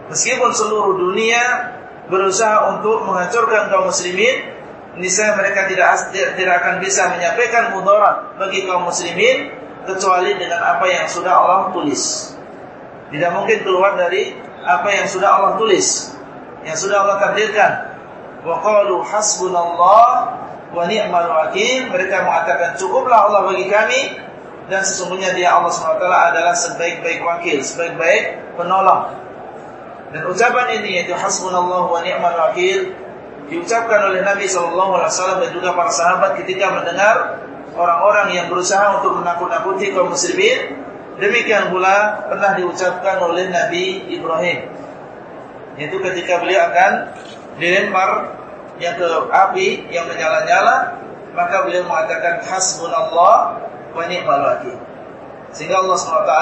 [SPEAKER 1] Meskipun seluruh dunia berusaha untuk menghancurkan kaum muslimin, niscaya mereka tidak tidak akan bisa menyampaikan mudarat bagi kaum muslimin kecuali dengan apa yang sudah Allah tulis. Tidak mungkin keluar dari apa yang sudah Allah tulis, yang sudah Allah takdirkan. Wa qalu hasbunallah wa ni'mal wakil. Mereka mengatakan cukuplah Allah bagi kami dan sesungguhnya dia Allah SWT adalah sebaik-baik wakil, sebaik-baik penolong. Dan ucapan ini yaitu hasbunallah wa ni'mal wakil diucapkan oleh Nabi SAW dan juga para sahabat ketika mendengar orang-orang yang berusaha untuk menakut-nakuti kaum muslimin. Demikian pula pernah diucapkan oleh Nabi Ibrahim. Yaitu ketika beliau akan dilempar yang ke api yang menyala-nyala, maka beliau mengatakan hasbunallah wa ni'mal wakil. Sehingga Allah SWT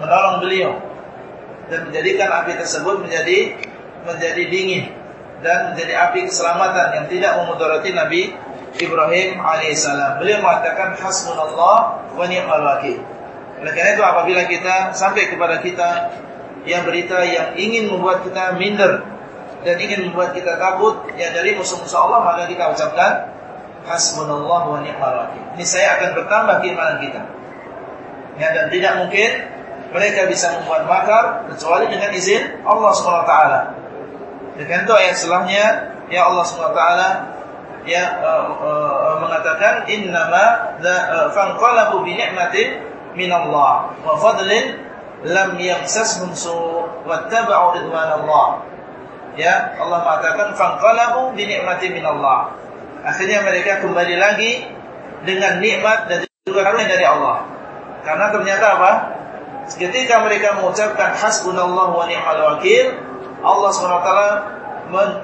[SPEAKER 1] menolong beliau dan menjadikan api tersebut menjadi menjadi dingin dan menjadi api keselamatan yang tidak memudarati Nabi Ibrahim alaihissalam. Beliau mengatakan hasbunallah wa ni'mal wakil. Oleh karena itu apabila kita sampai kepada kita yang berita yang ingin membuat kita minder dan ingin membuat kita takut ya dari musuh-musuh Allah maka kita ucapkan hasbunallah wa ni'mal wakil. Ini saya akan bertambah keimanan kita. Ya dan tidak mungkin mereka bisa membuat makar kecuali dengan izin Allah SWT. Dengan itu ayat setelahnya ya Allah SWT ya uh, uh, mengatakan innama uh, bi ni'matin minallah wa fadlin lam yamsashum su wattaba'u ridwanallah. Ya, Allah mengatakan fanqalabu bi ni'matin minallah. Akhirnya mereka kembali lagi dengan nikmat dan juga karunia dari Allah. Karena ternyata apa? Ketika mereka mengucapkan hasbunallah wa ni'mal wakil, Allah SWT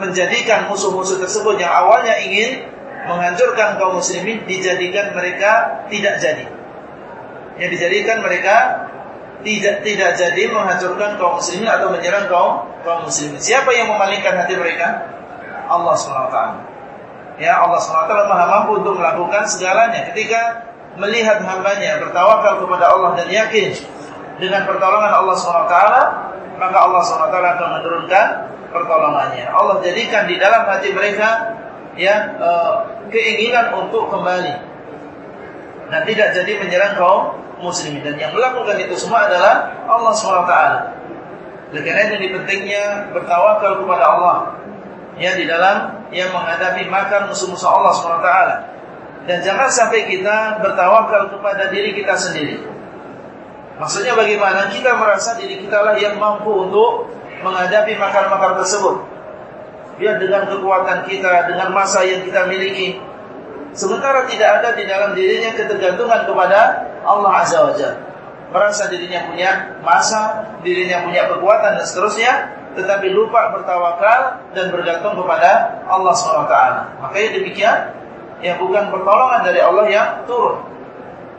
[SPEAKER 1] menjadikan musuh-musuh tersebut yang awalnya ingin menghancurkan kaum muslimin dijadikan mereka tidak jadi. Yang dijadikan mereka tidak tidak jadi menghancurkan kaum muslimin atau menyerang kaum kaum muslimin. Siapa yang memalingkan hati mereka? Allah SWT. Ya Allah SWT maha mampu untuk melakukan segalanya ketika melihat hambanya bertawakal kepada Allah dan yakin dengan pertolongan Allah SWT maka Allah SWT akan menurunkan pertolongannya. Allah jadikan di dalam hati mereka ya e, keinginan untuk kembali dan tidak jadi menyerang kaum muslimin dan yang melakukan itu semua adalah Allah SWT. Oleh karena itu pentingnya bertawakal kepada Allah ya di dalam yang menghadapi makar musuh-musuh Allah SWT. Dan jangan sampai kita bertawakal kepada diri kita sendiri. Maksudnya bagaimana kita merasa diri kita lah yang mampu untuk menghadapi makar-makar tersebut. Biar dengan kekuatan kita, dengan masa yang kita miliki. Sementara tidak ada di dalam dirinya ketergantungan kepada Allah Azza wa Jalla. Merasa dirinya punya masa, dirinya punya kekuatan dan seterusnya, tetapi lupa bertawakal dan bergantung kepada Allah SWT. Makanya demikian, yang bukan pertolongan dari Allah yang turun.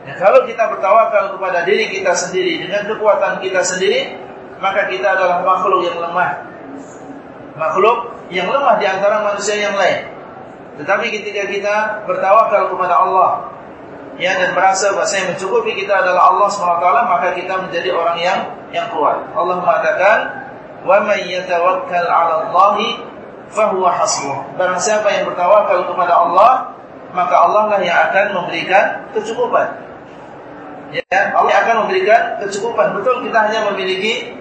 [SPEAKER 1] Ya, kalau kita bertawakal kepada diri kita sendiri dengan kekuatan kita sendiri, maka kita adalah makhluk yang lemah. Makhluk yang lemah di antara manusia yang lain. Tetapi ketika kita bertawakal kepada Allah ya dan merasa bahasa yang mencukupi kita adalah Allah SWT maka kita menjadi orang yang yang kuat. Allah mengatakan wa may 'ala Allah fahuwa hasbuh. Barang siapa yang bertawakal kepada Allah maka Allah lah yang akan memberikan kecukupan. Ya, Allah akan memberikan kecukupan. Betul kita hanya memiliki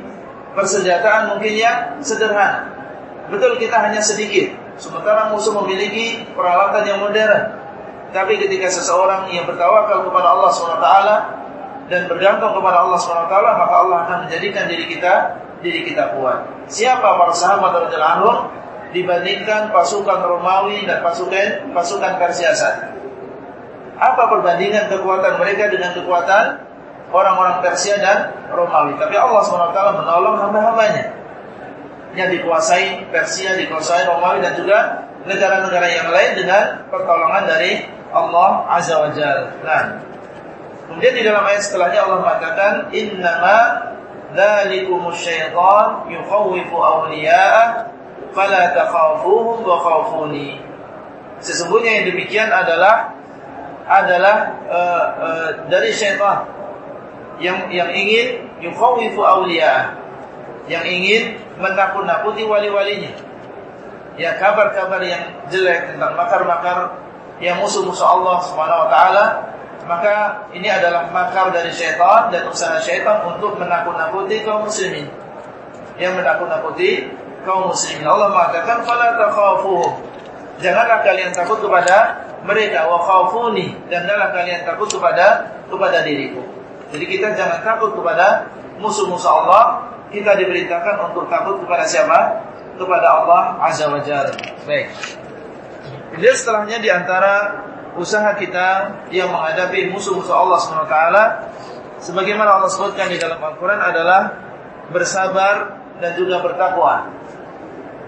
[SPEAKER 1] persenjataan mungkin yang sederhana. Betul kita hanya sedikit. Sementara musuh memiliki peralatan yang modern. Tapi ketika seseorang yang bertawakal kepada Allah SWT, dan bergantung kepada Allah SWT, maka Allah akan menjadikan diri kita diri kita kuat. Siapa para sahabat radhiyallahu anhum dibandingkan pasukan Romawi dan pasukan pasukan Persia Apa perbandingan kekuatan mereka dengan kekuatan orang-orang Persia dan Romawi? Tapi Allah SWT menolong hamba-hambanya yang dikuasai Persia, dikuasai Romawi dan juga negara-negara yang lain dengan pertolongan dari Allah Azza wa Jalla. Nah, kemudian di dalam ayat setelahnya Allah mengatakan innama dzalikumus syaitan yukhawwifu awliya'ah fala takhafuhum wa khafuni. Sesungguhnya yang demikian adalah adalah uh, uh, dari syaitan yang yang ingin yukhawwifu awliya'ah yang ingin menakut-nakuti wali-walinya ya kabar-kabar yang jelek tentang makar-makar yang musuh-musuh Allah Subhanahu wa taala, maka ini adalah makar dari syaitan dan usaha syaitan untuk menakut-nakuti kaum muslimin. Yang menakut-nakuti kaum muslimin. Allah mengatakan fala takhafuhum. Janganlah kalian takut kepada mereka wa khafuni dan janganlah kalian takut kepada kepada diriku. Jadi kita jangan takut kepada musuh-musuh Allah, kita diberitakan untuk takut kepada siapa? kepada Allah Azza wa Jalla. Baik. Kemudian setelahnya di antara usaha kita yang menghadapi musuh-musuh Allah SWT sebagaimana Allah sebutkan di dalam Al-Qur'an adalah bersabar dan juga bertakwa.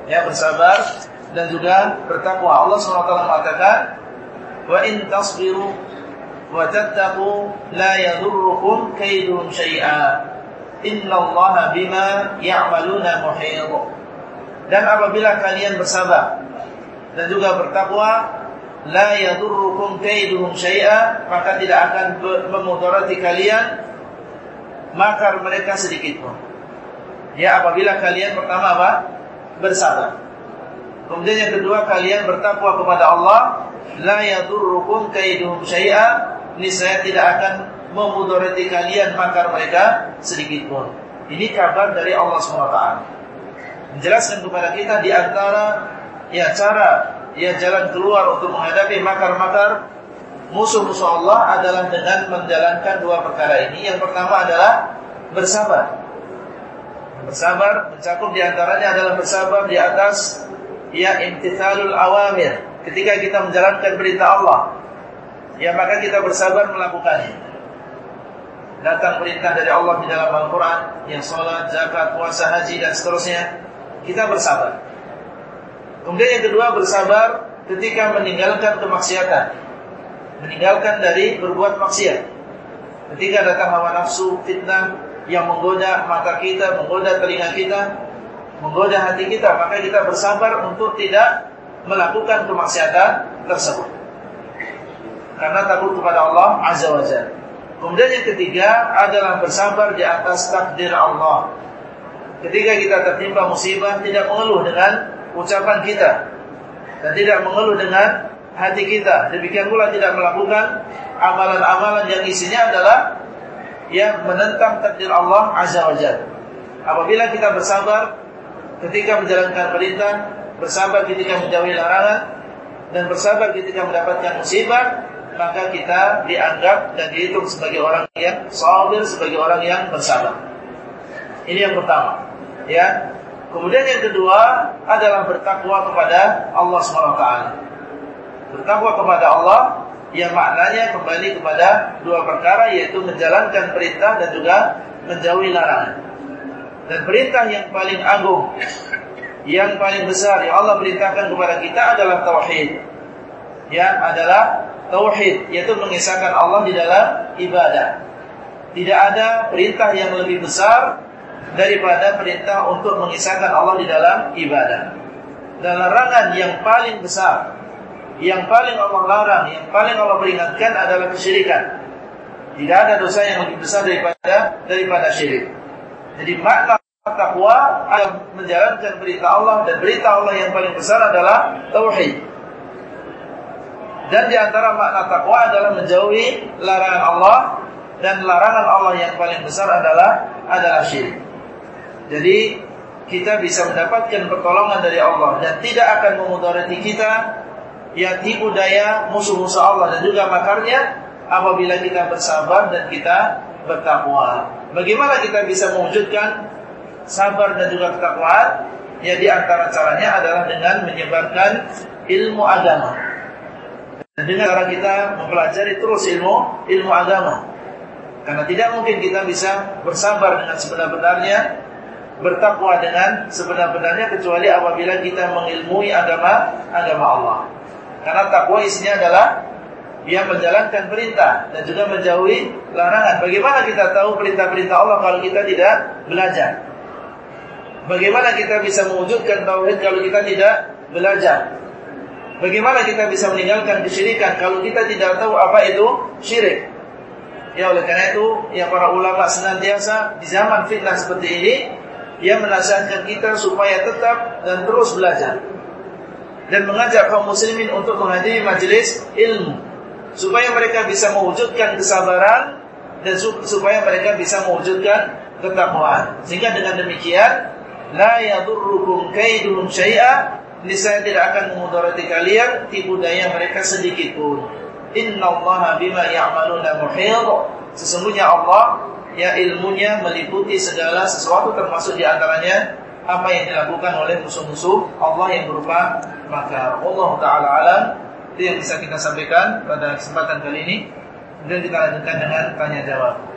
[SPEAKER 1] Ya, bersabar dan juga bertakwa. Allah SWT mengatakan, "Wa in tasbiru wa tattaqu la yadurrukum kaiduhum syai'a. Innallaha bima ya'maluna muhit." Dan apabila kalian bersabar dan juga bertakwa, la yadurrukum kaiduhum syai'a, maka tidak akan memudarati kalian makar mereka sedikit pun. Ya, apabila kalian pertama apa? Bersabar. Kemudian yang kedua kalian bertakwa kepada Allah, la yadurrukum kaiduhum syai'a, niscaya tidak akan memudarati kalian makar mereka sedikit pun. Ini kabar dari Allah SWT menjelaskan kepada kita di antara ya cara ya jalan keluar untuk menghadapi makar-makar musuh-musuh Allah adalah dengan menjalankan dua perkara ini. Yang pertama adalah bersabar. Bersabar mencakup di antaranya adalah bersabar di atas ya imtithalul awamir. Ketika kita menjalankan perintah Allah, ya maka kita bersabar melakukannya. Datang perintah dari Allah di dalam Al-Quran Yang sholat, zakat, puasa, haji dan seterusnya kita bersabar. Kemudian yang kedua bersabar ketika meninggalkan kemaksiatan. Meninggalkan dari berbuat maksiat. Ketika datang hawa nafsu, fitnah yang menggoda mata kita, menggoda telinga kita, menggoda hati kita, maka kita bersabar untuk tidak melakukan kemaksiatan tersebut. Karena takut kepada Allah Azza wa Jalla. Kemudian yang ketiga adalah bersabar di atas takdir Allah ketika kita tertimpa musibah tidak mengeluh dengan ucapan kita dan tidak mengeluh dengan hati kita. Demikian pula tidak melakukan amalan-amalan yang isinya adalah yang menentang takdir Allah Azza wa Jalla. Apabila kita bersabar ketika menjalankan perintah, bersabar ketika menjauhi larangan, dan bersabar ketika mendapatkan musibah, maka kita dianggap dan dihitung sebagai orang yang sabir, sebagai orang yang bersabar. Ini yang pertama. Ya. Kemudian yang kedua adalah bertakwa kepada Allah SWT. Bertakwa kepada Allah yang maknanya kembali kepada dua perkara yaitu menjalankan perintah dan juga menjauhi larangan. Dan perintah yang paling agung, yang paling besar yang Allah perintahkan kepada kita adalah tauhid. Ya, adalah tauhid, yaitu mengisahkan Allah di dalam ibadah. Tidak ada perintah yang lebih besar daripada perintah untuk mengisahkan Allah di dalam ibadah. Dan larangan yang paling besar, yang paling Allah larang, yang paling Allah peringatkan adalah kesyirikan. Tidak ada dosa yang lebih besar daripada daripada syirik. Jadi makna takwa adalah menjalankan perintah Allah dan perintah Allah yang paling besar adalah tauhid. Dan di antara makna takwa adalah menjauhi larangan Allah dan larangan Allah yang paling besar adalah adalah syirik. Jadi kita bisa mendapatkan pertolongan dari Allah dan tidak akan memudarati kita yang tipu daya musuh-musuh Allah dan juga makarnya apabila kita bersabar dan kita bertakwa. Bagaimana kita bisa mewujudkan sabar dan juga ketakwaan? Ya di antara caranya adalah dengan menyebarkan ilmu agama. Dan dengan cara kita mempelajari terus ilmu ilmu agama. Karena tidak mungkin kita bisa bersabar dengan sebenar-benarnya, bertakwa dengan sebenar-benarnya kecuali apabila kita mengilmui agama agama Allah. Karena takwa isinya adalah dia menjalankan perintah dan juga menjauhi larangan. Bagaimana kita tahu perintah-perintah Allah kalau kita tidak belajar? Bagaimana kita bisa mewujudkan tauhid kalau kita tidak belajar? Bagaimana kita bisa meninggalkan kesyirikan kalau kita tidak tahu apa itu syirik? Ya oleh karena itu, ya para ulama senantiasa di zaman fitnah seperti ini, yang menasihatkan kita supaya tetap dan terus belajar. Dan mengajak kaum muslimin untuk menghadiri majelis ilmu. Supaya mereka bisa mewujudkan kesabaran dan supaya mereka bisa mewujudkan ketakwaan. Sehingga dengan demikian la yadurrukum kaiduhum syai'a niscaya tidak akan memudarati kalian tipu daya mereka sedikit pun. Innallaha bima ya'maluna muhit. Sesungguhnya Allah ya ilmunya meliputi segala sesuatu termasuk di antaranya apa yang dilakukan oleh musuh-musuh Allah yang berupa maka Allah taala alam. Itu yang bisa kita sampaikan pada kesempatan kali ini. Kemudian kita lanjutkan dengan tanya jawab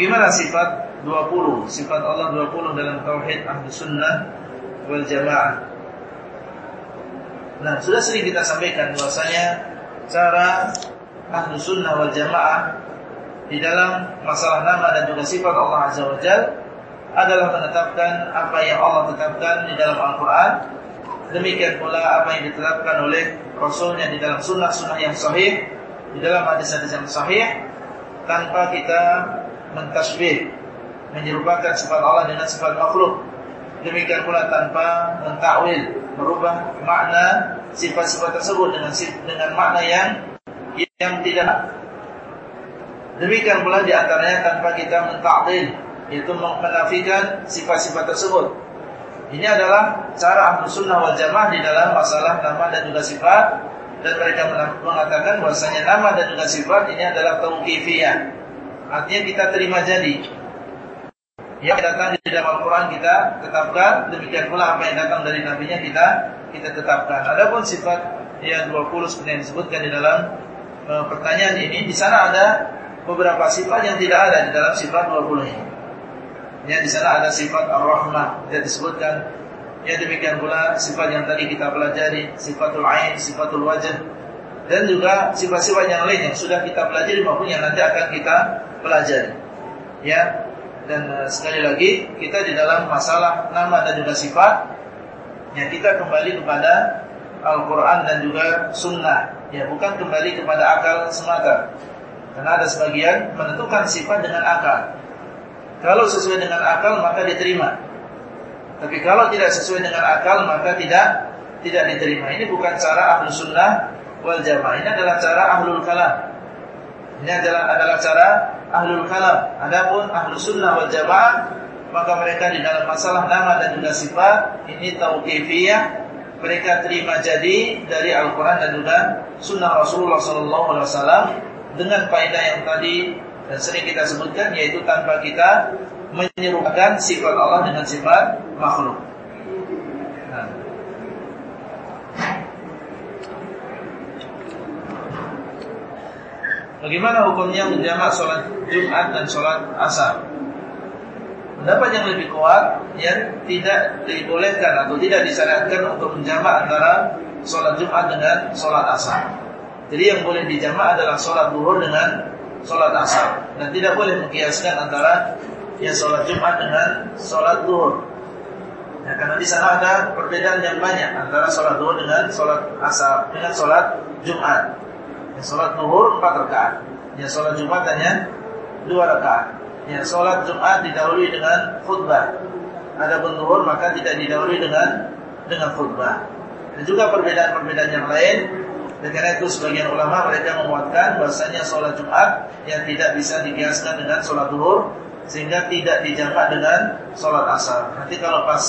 [SPEAKER 1] Bagaimana sifat 20 Sifat Allah 20 dalam Tauhid Ahlu Sunnah Wal Jamaah. Nah sudah sering kita sampaikan bahwasanya Cara Ahlu Sunnah Wal Jamaah Di dalam masalah nama dan juga sifat Allah Azza wa Jal Adalah menetapkan apa yang Allah tetapkan di dalam Al-Quran. Demikian pula apa yang ditetapkan oleh Rasulnya di dalam sunnah-sunnah yang sahih Di dalam hadis-hadis yang sahih Tanpa kita mentasbih menyerupakan sifat Allah dengan sifat makhluk. Demikian pula tanpa mentakwil merubah makna sifat-sifat tersebut dengan dengan makna yang yang tidak. Demikian pula di antaranya tanpa kita mentakwil yaitu menafikan sifat-sifat tersebut. Ini adalah cara ahlu sunnah wal jamaah di dalam masalah nama dan juga sifat. Dan mereka mengatakan bahwasanya nama dan juga sifat ini adalah tauqifiyah Artinya kita terima jadi. Yang datang di dalam Al-Quran kita tetapkan, demikian pula apa yang datang dari Nabi-Nya kita kita tetapkan. Adapun sifat yang 20 seperti yang disebutkan di dalam e, pertanyaan ini, di sana ada beberapa sifat yang tidak ada di dalam sifat 20 ini. Ya, di sana ada sifat Ar-Rahmah yang disebutkan. Ya demikian pula sifat yang tadi kita pelajari, sifatul ain, sifatul wajah, dan juga sifat-sifat yang lain yang sudah kita pelajari maupun yang nanti akan kita pelajari. Ya. Dan uh, sekali lagi kita di dalam masalah nama dan juga sifat ya kita kembali kepada Al-Qur'an dan juga sunnah. Ya, bukan kembali kepada akal semata. Karena ada sebagian menentukan sifat dengan akal. Kalau sesuai dengan akal maka diterima. Tapi kalau tidak sesuai dengan akal maka tidak tidak diterima. Ini bukan cara ahlu sunnah wal jamaah. Ini adalah cara ahlul kalam. Ini adalah adalah cara ahlul kalam. Adapun ahlu sunnah wal jamaah maka mereka di dalam masalah nama dan juga sifat ini tauqifiyah mereka terima jadi dari Al-Quran dan juga Sunnah Rasulullah SAW dengan faedah yang tadi dan sering kita sebutkan yaitu tanpa kita menyerupakan sifat Allah dengan sifat makhluk. Bagaimana hukumnya menjamak sholat Jumat dan sholat Asar? Pendapat yang lebih kuat yang tidak dibolehkan atau tidak disyariatkan untuk menjamak antara sholat Jumat dengan sholat Asar. Jadi yang boleh dijamak adalah sholat duhur dengan sholat Asar dan tidak boleh mengkiaskan antara yang sholat Jumat dengan sholat duhur. Ya, karena di sana ada perbedaan yang banyak antara sholat duhur dengan sholat asar dengan sholat Jumat. Ya, sholat zuhur 4 rakaat. Ya, sholat Jumat hanya 2 rakaat. Ya, sholat Jumat didahului dengan khutbah. Adapun zuhur maka tidak didahului dengan dengan khutbah. Dan juga perbedaan-perbedaan yang lain Dan karena itu sebagian ulama mereka menguatkan bahasanya sholat Jumat yang tidak bisa dikiaskan dengan sholat duhur sehingga tidak dijamak dengan sholat asar. Nanti kalau pas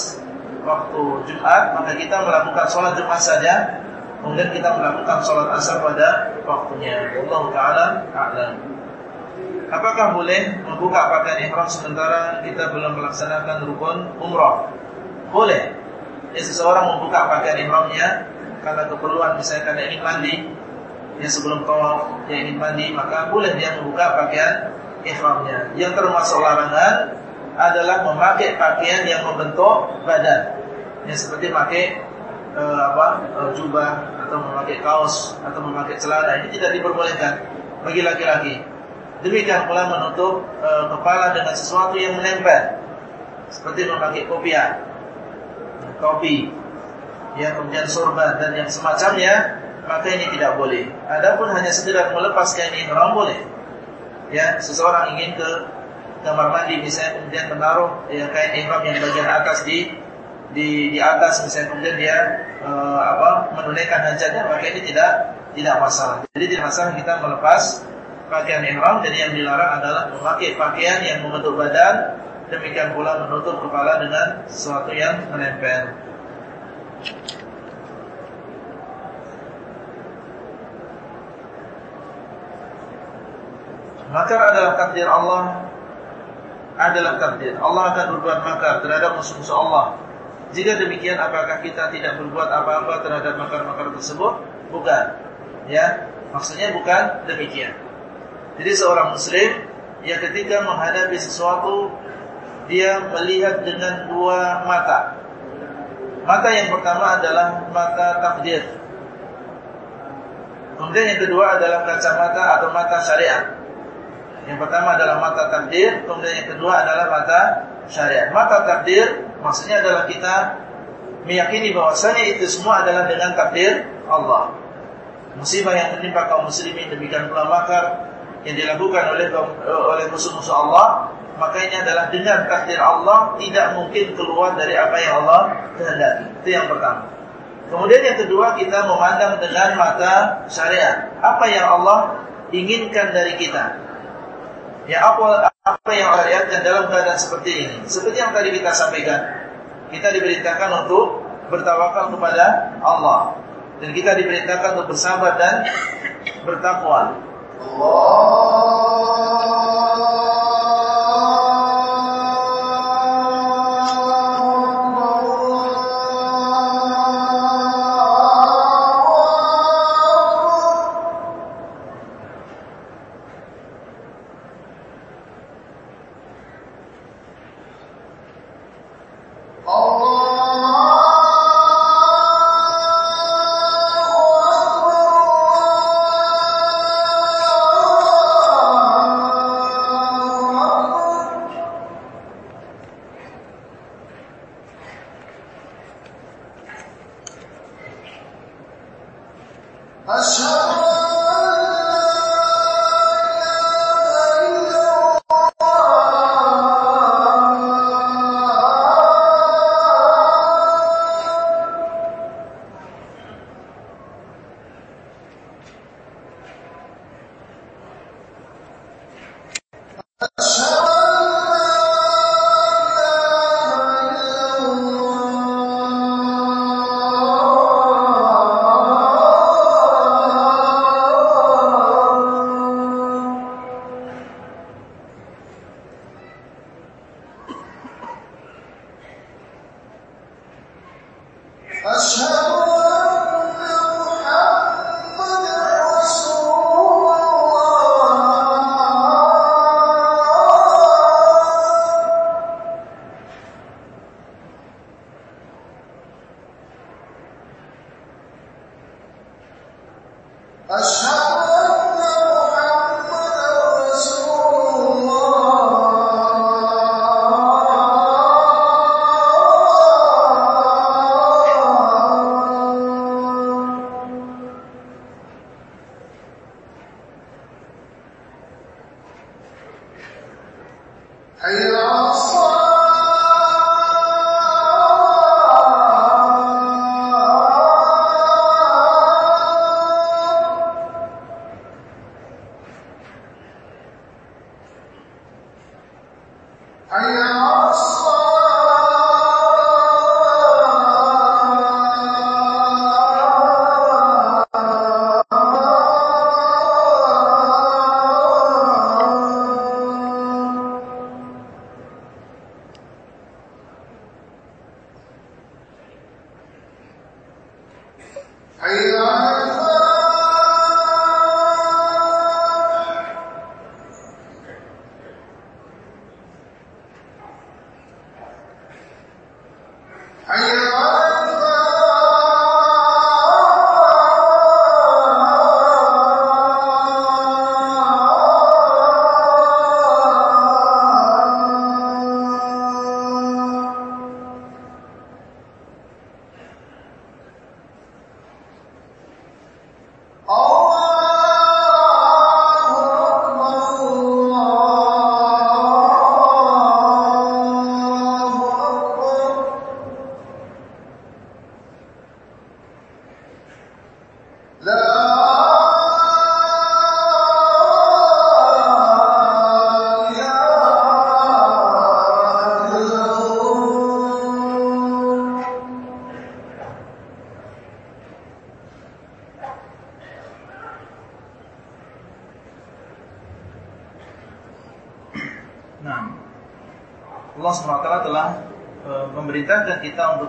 [SPEAKER 1] waktu Jumat maka kita melakukan sholat Jumat saja, kemudian kita melakukan sholat asar pada waktunya. Allah Taala a'lam. Apakah boleh membuka pakaian ihram sementara kita belum melaksanakan rukun umrah? Boleh. Ya, seseorang membuka pakaian ihramnya karena keperluan misalnya karena ingin mandi ya sebelum tawaf dia ingin mandi maka boleh dia membuka pakaian ihramnya yang termasuk larangan adalah memakai pakaian yang membentuk badan ya seperti pakai e, apa e, jubah atau memakai kaos atau memakai celana ini tidak diperbolehkan bagi laki-laki demikian pula menutup e, kepala dengan sesuatu yang menempel seperti memakai kopiah kopi ya kemudian sorban dan yang semacamnya, maka ini tidak boleh. Adapun hanya sekedar melepas kain ihram boleh. Ya, seseorang ingin ke kamar mandi misalnya kemudian menaruh ya, kain ihram yang bagian atas di di di atas misalnya kemudian dia uh, apa menunaikan hajatnya maka ini tidak tidak masalah. Jadi tidak masalah kita melepas pakaian ihram jadi yang dilarang adalah memakai pakaian yang membentuk badan demikian pula menutup kepala dengan sesuatu yang menempel. Makar adalah takdir Allah Adalah takdir Allah akan berbuat makar terhadap musuh-musuh Allah Jika demikian apakah kita tidak berbuat apa-apa terhadap makar-makar tersebut? Bukan Ya, Maksudnya bukan demikian Jadi seorang muslim Yang ketika menghadapi sesuatu Dia melihat dengan dua mata Mata yang pertama adalah mata takdir. Kemudian yang kedua adalah kacamata atau mata syariat. Yang pertama adalah mata takdir, kemudian yang kedua adalah mata syariat. Mata takdir maksudnya adalah kita meyakini bahwasanya itu semua adalah dengan takdir Allah. Musibah yang menimpa kaum muslimin demikian pula makar yang dilakukan oleh oleh musuh-musuh Allah maka ini adalah dengan takdir Allah tidak mungkin keluar dari apa yang Allah kehendaki. Itu yang pertama. Kemudian yang kedua kita memandang dengan mata syariat. Apa yang Allah inginkan dari kita? Ya apa apa yang Allah lihatkan dalam keadaan seperti ini? Seperti yang tadi kita sampaikan. Kita diberitakan untuk bertawakal kepada Allah dan kita diberitakan untuk bersabar dan bertakwa. Allah us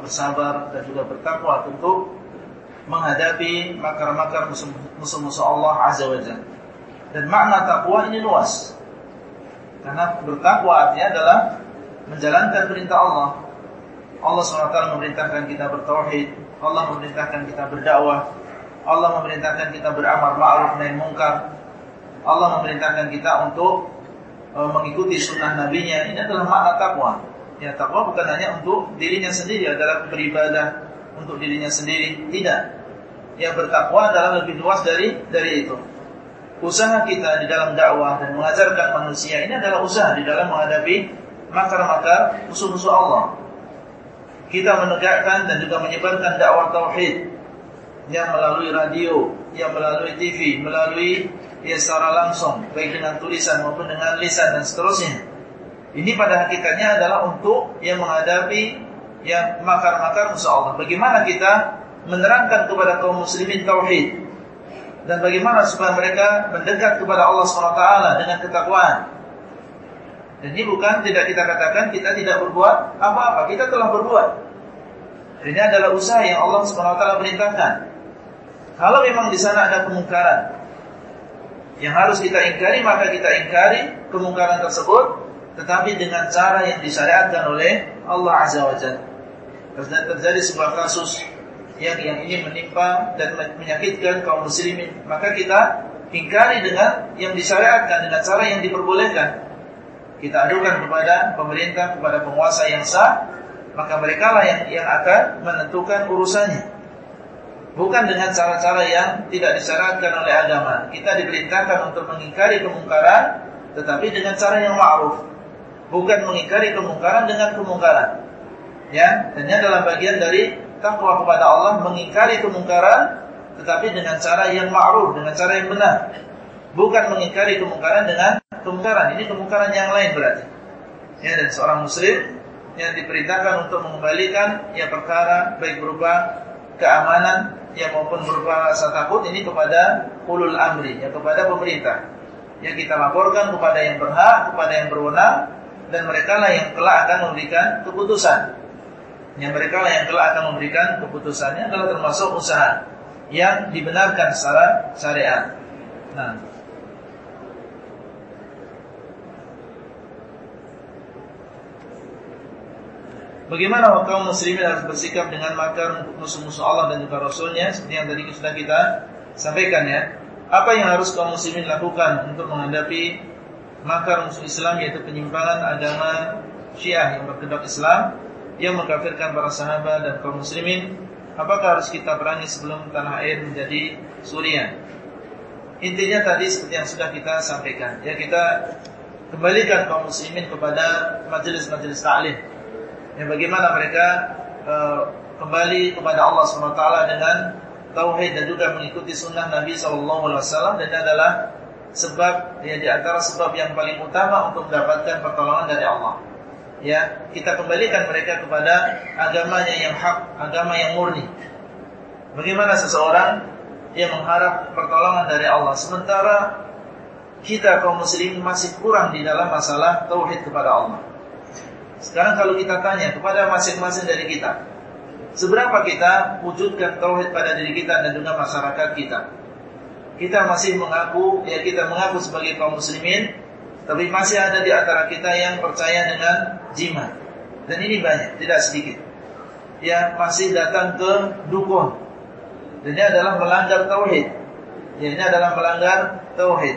[SPEAKER 1] bersabar dan juga bertakwa untuk menghadapi makar-makar musuh-musuh Allah Azza wa Jalla. Dan makna takwa ini luas. Karena bertakwa artinya adalah menjalankan perintah Allah. Allah SWT memerintahkan kita bertauhid, Allah memerintahkan kita berdakwah, Allah memerintahkan kita beramal ma'ruf nahi mungkar. Allah memerintahkan kita untuk e, mengikuti sunnah nabinya. Ini adalah makna takwa. Ya takwa bukan hanya untuk dirinya sendiri adalah beribadah untuk dirinya sendiri, tidak. Yang bertakwa adalah lebih luas dari dari itu. Usaha kita di dalam dakwah dan mengajarkan manusia ini adalah usaha di dalam menghadapi makar-makar musuh-musuh Allah. Kita menegakkan dan juga menyebarkan dakwah tauhid yang melalui radio, yang melalui TV, melalui ya secara langsung, baik dengan tulisan maupun dengan lisan dan seterusnya. Ini pada hakikatnya adalah untuk yang menghadapi yang makar-makar musuh Allah. Bagaimana kita menerangkan kepada kaum muslimin tauhid dan bagaimana supaya mereka mendekat kepada Allah SWT dengan ketakwaan. Dan ini bukan tidak kita katakan kita tidak berbuat apa-apa, kita telah berbuat. Ini adalah usaha yang Allah SWT perintahkan. Kalau memang di sana ada kemungkaran yang harus kita ingkari, maka kita ingkari kemungkaran tersebut tetapi dengan cara yang disyariatkan oleh Allah Azza wa Jalla. Terjadi sebuah kasus yang yang ini menimpa dan menyakitkan kaum muslimin, maka kita ingkari dengan yang disyariatkan dengan cara yang diperbolehkan. Kita adukan kepada pemerintah, kepada penguasa yang sah, maka mereka lah yang yang akan menentukan urusannya. Bukan dengan cara-cara yang tidak disyaratkan oleh agama. Kita diperintahkan untuk mengingkari kemungkaran, tetapi dengan cara yang ma'ruf bukan mengingkari kemungkaran dengan kemungkaran. Ya, dan ini adalah bagian dari takwa kepada Allah mengingkari kemungkaran tetapi dengan cara yang ma'ruf, dengan cara yang benar. Bukan mengingkari kemungkaran dengan kemungkaran. Ini kemungkaran yang lain berarti. Ya, dan seorang muslim yang diperintahkan untuk mengembalikan ya perkara baik berupa keamanan ya maupun berupa rasa takut ini kepada ulul amri ya kepada pemerintah. Yang kita laporkan kepada yang berhak, kepada yang berwenang dan mereka lah yang telah akan memberikan keputusan. Yang mereka lah yang telah akan memberikan keputusannya adalah termasuk usaha yang dibenarkan secara syariat. Nah, Bagaimana kaum muslimin harus bersikap dengan makar musuh-musuh Allah dan juga Rasulnya? Seperti yang tadi sudah kita sampaikan ya. Apa yang harus kaum muslimin lakukan untuk menghadapi makar musuh Islam yaitu penyimpangan agama Syiah yang berkedok Islam yang mengkafirkan para sahabat dan kaum muslimin? Apakah harus kita perangi sebelum tanah air menjadi Suriah? Intinya tadi seperti yang sudah kita sampaikan. Ya kita kembalikan kaum muslimin kepada majelis-majelis ta'lim yang bagaimana mereka e, kembali kepada Allah SWT dengan tauhid dan juga mengikuti sunnah Nabi SAW dan adalah sebab ya di antara sebab yang paling utama untuk mendapatkan pertolongan dari Allah. Ya, kita kembalikan mereka kepada agamanya yang hak, agama yang murni. Bagaimana seseorang yang mengharap pertolongan dari Allah sementara kita kaum muslim masih kurang di dalam masalah tauhid kepada Allah. Sekarang kalau kita tanya kepada masing-masing dari kita, Seberapa kita wujudkan tauhid pada diri kita dan juga masyarakat kita. Kita masih mengaku, ya kita mengaku sebagai kaum muslimin, tapi masih ada di antara kita yang percaya dengan jimat. Dan ini banyak, tidak sedikit. Yang masih datang ke dukun. Dan ini adalah melanggar tauhid. Ya, ini adalah melanggar tauhid.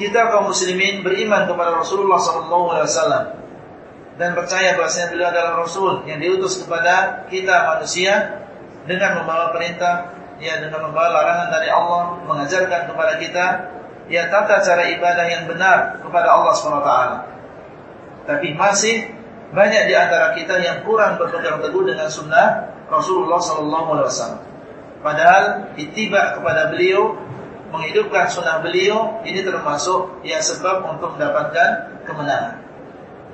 [SPEAKER 1] Kita kaum muslimin beriman kepada Rasulullah SAW dan percaya bahasanya beliau adalah Rasul yang diutus kepada kita manusia dengan membawa perintah, ya dengan membawa larangan dari Allah, mengajarkan kepada kita ya tata cara ibadah yang benar kepada Allah SWT. Tapi masih banyak di antara kita yang kurang berpegang teguh dengan sunnah Rasulullah SAW. Padahal itiba kepada beliau, menghidupkan sunnah beliau, ini termasuk yang sebab untuk mendapatkan kemenangan.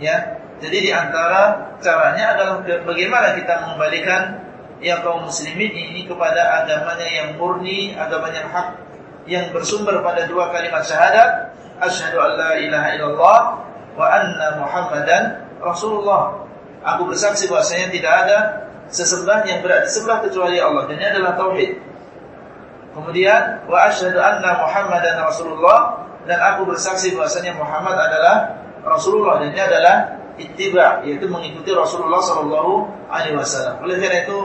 [SPEAKER 1] Ya, jadi di antara caranya adalah bagaimana kita mengembalikan ya kaum muslimin ini kepada agamanya yang murni, agamanya yang hak, yang bersumber pada dua kalimat syahadat, asyhadu an la ilaha illallah wa anna muhammadan rasulullah. Aku bersaksi bahwasanya tidak ada sesembah yang berat disembah kecuali Allah dan ini adalah tauhid. Kemudian wa asyhadu anna muhammadan rasulullah dan aku bersaksi bahwasanya Muhammad adalah Rasulullah dan ini adalah ittiba yaitu mengikuti Rasulullah sallallahu alaihi wasallam. Oleh karena itu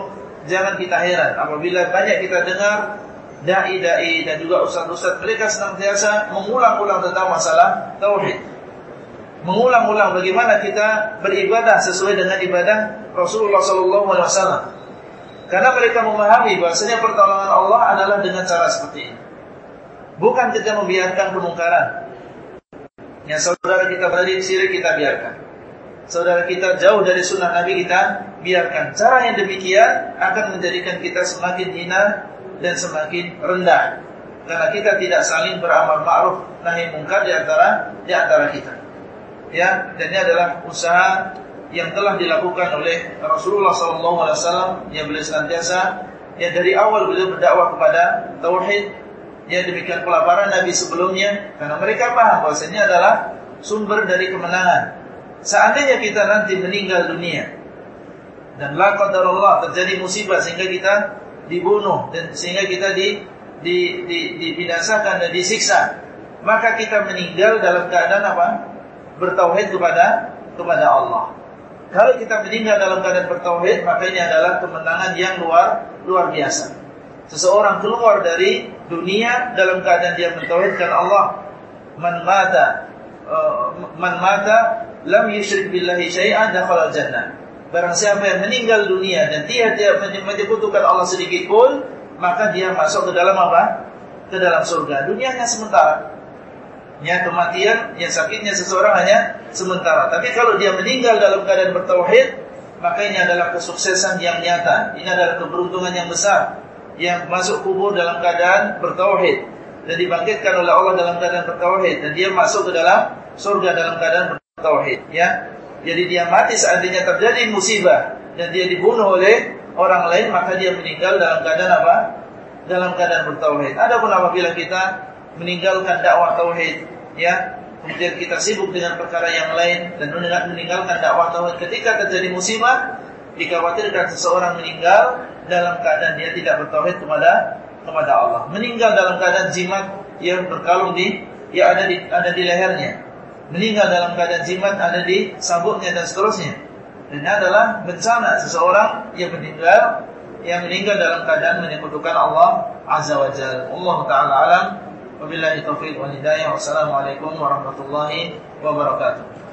[SPEAKER 1] jangan kita heran apabila banyak kita dengar dai-dai dan juga ustaz-ustaz mereka senantiasa mengulang-ulang tentang masalah tauhid. Mengulang-ulang bagaimana kita beribadah sesuai dengan ibadah Rasulullah sallallahu alaihi wasallam. Karena mereka memahami bahasanya pertolongan Allah adalah dengan cara seperti ini. Bukan kita membiarkan kemungkaran. Yang saudara kita berada di sini kita biarkan saudara kita jauh dari sunnah Nabi kita biarkan. Cara yang demikian akan menjadikan kita semakin hina dan semakin rendah. Karena kita tidak saling beramal ma'ruf nahi mungkar di antara di antara kita. Ya, dan ini adalah usaha yang telah dilakukan oleh Rasulullah SAW yang beliau senantiasa yang dari awal beliau berdakwah kepada tauhid ya demikian pula para nabi sebelumnya karena mereka paham bahwasanya adalah sumber dari kemenangan Seandainya kita nanti meninggal dunia dan la qadarullah terjadi musibah sehingga kita dibunuh dan sehingga kita di, di, di, dibinasakan dan disiksa, maka kita meninggal dalam keadaan apa? Bertauhid kepada kepada Allah. Kalau kita meninggal dalam keadaan bertauhid, maka ini adalah kemenangan yang luar luar biasa. Seseorang keluar dari dunia dalam keadaan dia mentauhidkan Allah. Man mata uh, man mata lam yusyrik billahi syai'an dakhala jannah. Barang siapa yang meninggal dunia dan dia tidak menyekutukan Allah sedikit pun, maka dia masuk ke dalam apa? Ke dalam surga. Dunia hanya sementara. Ya kematian, yang sakitnya seseorang hanya sementara. Tapi kalau dia meninggal dalam keadaan bertauhid, maka ini adalah kesuksesan yang nyata. Ini adalah keberuntungan yang besar. Yang masuk kubur dalam keadaan bertauhid dan dibangkitkan oleh Allah dalam keadaan bertauhid dan dia masuk ke dalam surga dalam keadaan tauhid ya. Jadi dia mati seandainya terjadi musibah dan dia dibunuh oleh orang lain maka dia meninggal dalam keadaan apa? Dalam keadaan bertauhid. Adapun apabila kita meninggalkan dakwah tauhid ya, kemudian kita sibuk dengan perkara yang lain dan meninggalkan dakwah tauhid ketika terjadi musibah dikhawatirkan seseorang meninggal dalam keadaan dia tidak bertauhid kepada kepada Allah. Meninggal dalam keadaan jimat yang berkalung di yang ada di ada di lehernya meninggal dalam keadaan jimat ada di sabuknya dan seterusnya. Dan ini adalah bencana seseorang yang meninggal yang meninggal dalam keadaan menyekutukan Allah Azza wa Jalla. Allah taala alam. Wabillahi taufiq wal hidayah. Wassalamualaikum warahmatullahi wabarakatuh.